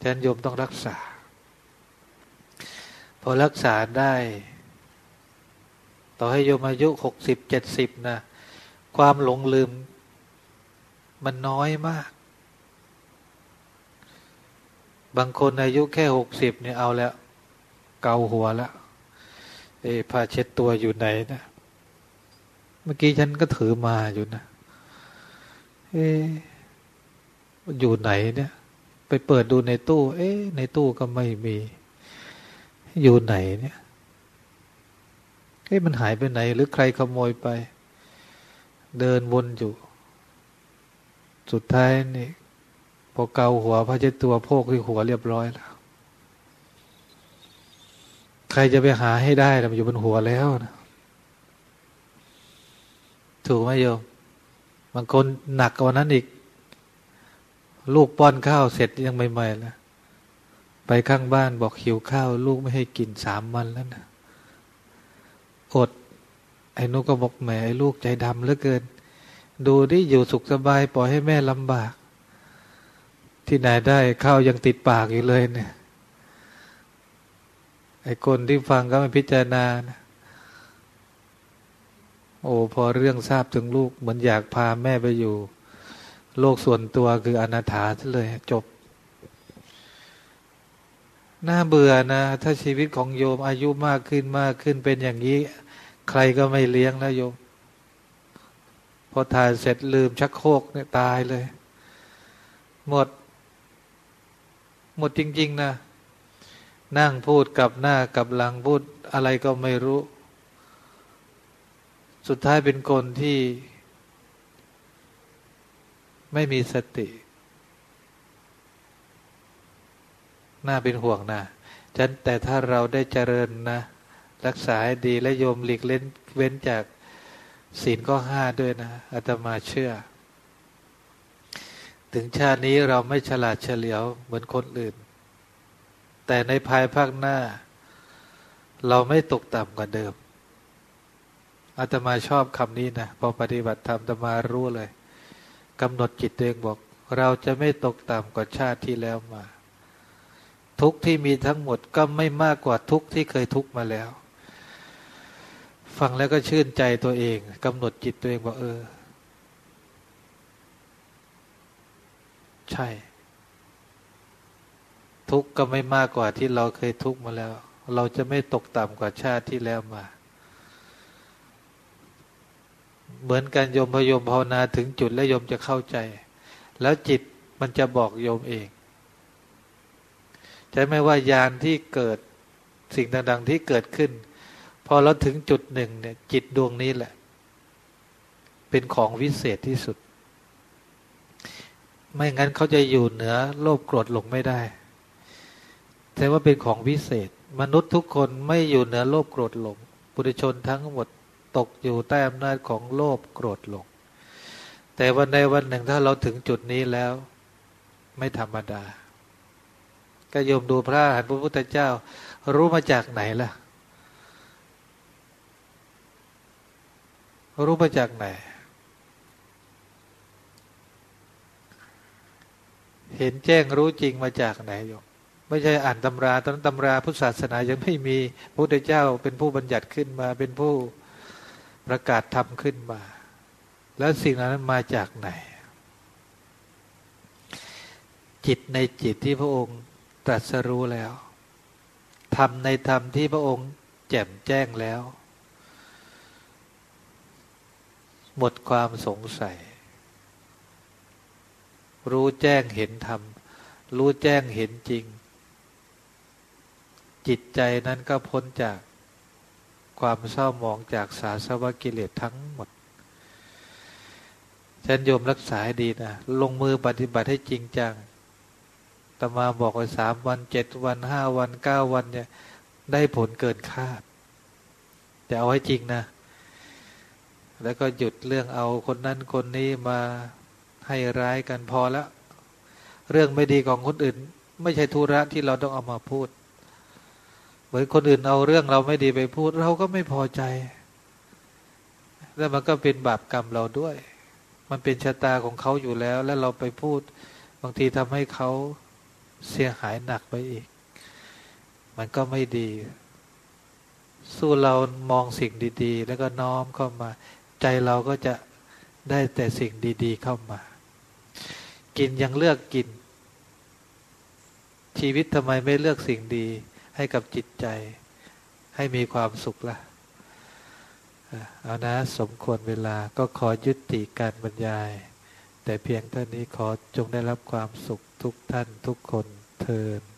ฉะนั้นโยมต้องรักษา พอรักษาได้ ต่อให้โยมอายุหกสิบเจ็ดสิบนะความหลงลืม มันน้อยมาก บางคนอายุแค่หกสิบเนี่ยเอาแล้ว เกาหัวแล้วเอ้ผ้าเช็ดตัวอยู่ไหนนะเมื่อกี้ฉันก็ถือมาอยู่นะเอ้อยู่ไหนเนี่ย ไปเปิดดูในตู้ เอ๊ในตู้ก็ไม่มี อยู่ไหนเนี่ยเอ๊มันหายไปไหน หรือใครขโมยไป เดินวนอยู่ สุดท้ายนี่พอเกาหัวผ้าเช็ดตัวโพกที่หัวเรียบร้อยแล้ว ใครจะไปหาให้ได้มันอยู่บนหัวแล้วนะถูกไหมโยมบางคนหนักกว่านั้นอีก ลูกป้อนข้าวเสร็จยังใหม่ๆแล้วไปข้างบ้านบอกหิวข้าว ลูกไม่ให้กินสามวันแล้วนะอด ไอ้นุก็บอกแหมไอ้ลูกใจดำเหลือเกิน ดูดิอยู่สุขสบาย ปล่อยให้แม่ลำบาก ที่ไหนได้ข้าวยังติดปากอยู่เลยเนี่ย ไอ้คนที่ฟังก็ไม่พิจารณานะโอ้พอเรื่องทราบถึงลูกเหมือนอยากพาแม่ไปอยู่ โลกส่วนตัวคืออนาถาซะเลยจบ น่าเบื่อนะ ถ้าชีวิตของโยมอายุมากขึ้นมากขึ้นเป็นอย่างนี้ ใครก็ไม่เลี้ยงแล้วโยม พอถ่ายเสร็จลืมชักโครกเนี่ยตายเลย หมด หมดจริง ๆ นะ นั่งพูดกับหน้ากับหลังพูดอะไรก็ไม่รู้ สุดท้ายเป็นคนที่ ไม่มีสติ น่าเป็นห่วงนะฉันแต่ถ้าเราได้เจริญนะ รักษาให้ดีและโยมหลีกเล่นเว้นจากศีลก็ห้าด้วยนะอาตมาเชื่อ ถึงชาตินี้เราไม่ฉลาดเฉลียวเหมือนคนอื่น แต่ในภายภาคหน้า เราไม่ตกต่ำกว่าเดิมอาตมาชอบคำนี้นะพอปฏิบัติธรรมอาตมารู้เลยกำหนดจิตตัวเองบอก เราจะไม่ตกต่ำกว่าชาติที่แล้วมา ทุกที่มีทั้งหมดก็ไม่มากกว่าทุกที่เคยทุกมาแล้ว ฟังแล้วก็ชื่นใจตัวเองกำหนดจิตตัวเองบอกเออ ใช่ ทุกข์ก็ไม่มากกว่าที่เราเคยทุกข์มาแล้ว เราจะไม่ตกต่ำกว่าชาติที่แล้วมา เหมือนกันโยมพยมภาวนาถึงจุดและโยมจะเข้าใจ แล้วจิตมันจะบอกโยมเองใช่ไหมว่ายานที่เกิดสิ่งต่างๆที่เกิดขึ้น พอเราถึงจุดหนึ่งเนี่ยจิตดวงนี้แหละ เป็นของวิเศษที่สุด ไม่งั้นเขาจะอยู่เหนือโลภโกรธหลงไม่ได้ แต่ว่าเป็นของวิเศษ มนุษย์ทุกคนไม่อยู่เหนือโลภโกรธหลงปุถุชนทั้งหมดตกอยู่ใต้อำนาจของโลภโกรธหลง แต่วันใดวันหนึ่งถ้าเราถึงจุดนี้แล้ว ไม่ธรรมดา ก็โยมดูพระหันพระพุทธเจ้า รู้มาจากไหนล่ะ รู้มาจากไหน เห็นแจ้งรู้จริงมาจากไหนโยม ไม่ใช่อ่านตำราตอนนั้นตำราพุทธศาสนายังไม่มีพระพุทธเจ้าเป็นผู้บัญญัติขึ้นมาเป็นผู้ประกาศทำขึ้นมา แล้วสิ่งนั้นมาจากไหน จิตในจิตที่พระองค์ตรัสรู้แล้วทำในธรรมที่พระองค์แจ่มแจ้งแล้ว หมดความสงสัย รู้แจ้งเห็นธรรมรู้แจ้งเห็นจริง จิตใจนั้นก็พ้นจากความเศร้าหมองจากสาสวกิเลสทั้งหมดฉันโยมรักษาให้ดีนะ ลงมือปฏิบัติให้จริงจังตมาบอกว่าสามวันเจ็ดวันห้าวันเก้าวันเนี่ย ได้ผลเกินคาด แต่เอาให้จริงนะ แล้วก็หยุดเรื่องเอาคนนั้นคนนี้มาให้ร้ายกันพอแล้ว เรื่องไม่ดีของคนอื่น ไม่ใช่ธุระที่เราต้องเอามาพูด มือนคนอื่นเอาเรื่องเราไม่ดีไปพูด เราก็ไม่พอใจ แล้วมันก็เป็นบาปกรรมเราด้วย มันเป็นชะตาของเขาอยู่แล้ว แล้วเราไปพูด บางทีทำให้เขาเสียหายหนักไปอีก มันก็ไม่ดี สู้เรามองสิ่งดี ๆ แล้วก็น้อมเข้ามา ใจเราก็จะได้แต่สิ่งดี ๆ เข้ามา กินยังเลือกกิน ชีวิตทำไมไม่เลือกสิ่งดี ให้กับจิตใจ ให้มีความสุขละเอานะสมควรเวลาก็ขอยุติการบรรยาย แต่เพียงเท่านี้ขอจงได้รับความสุขทุกท่านทุกคนเทิน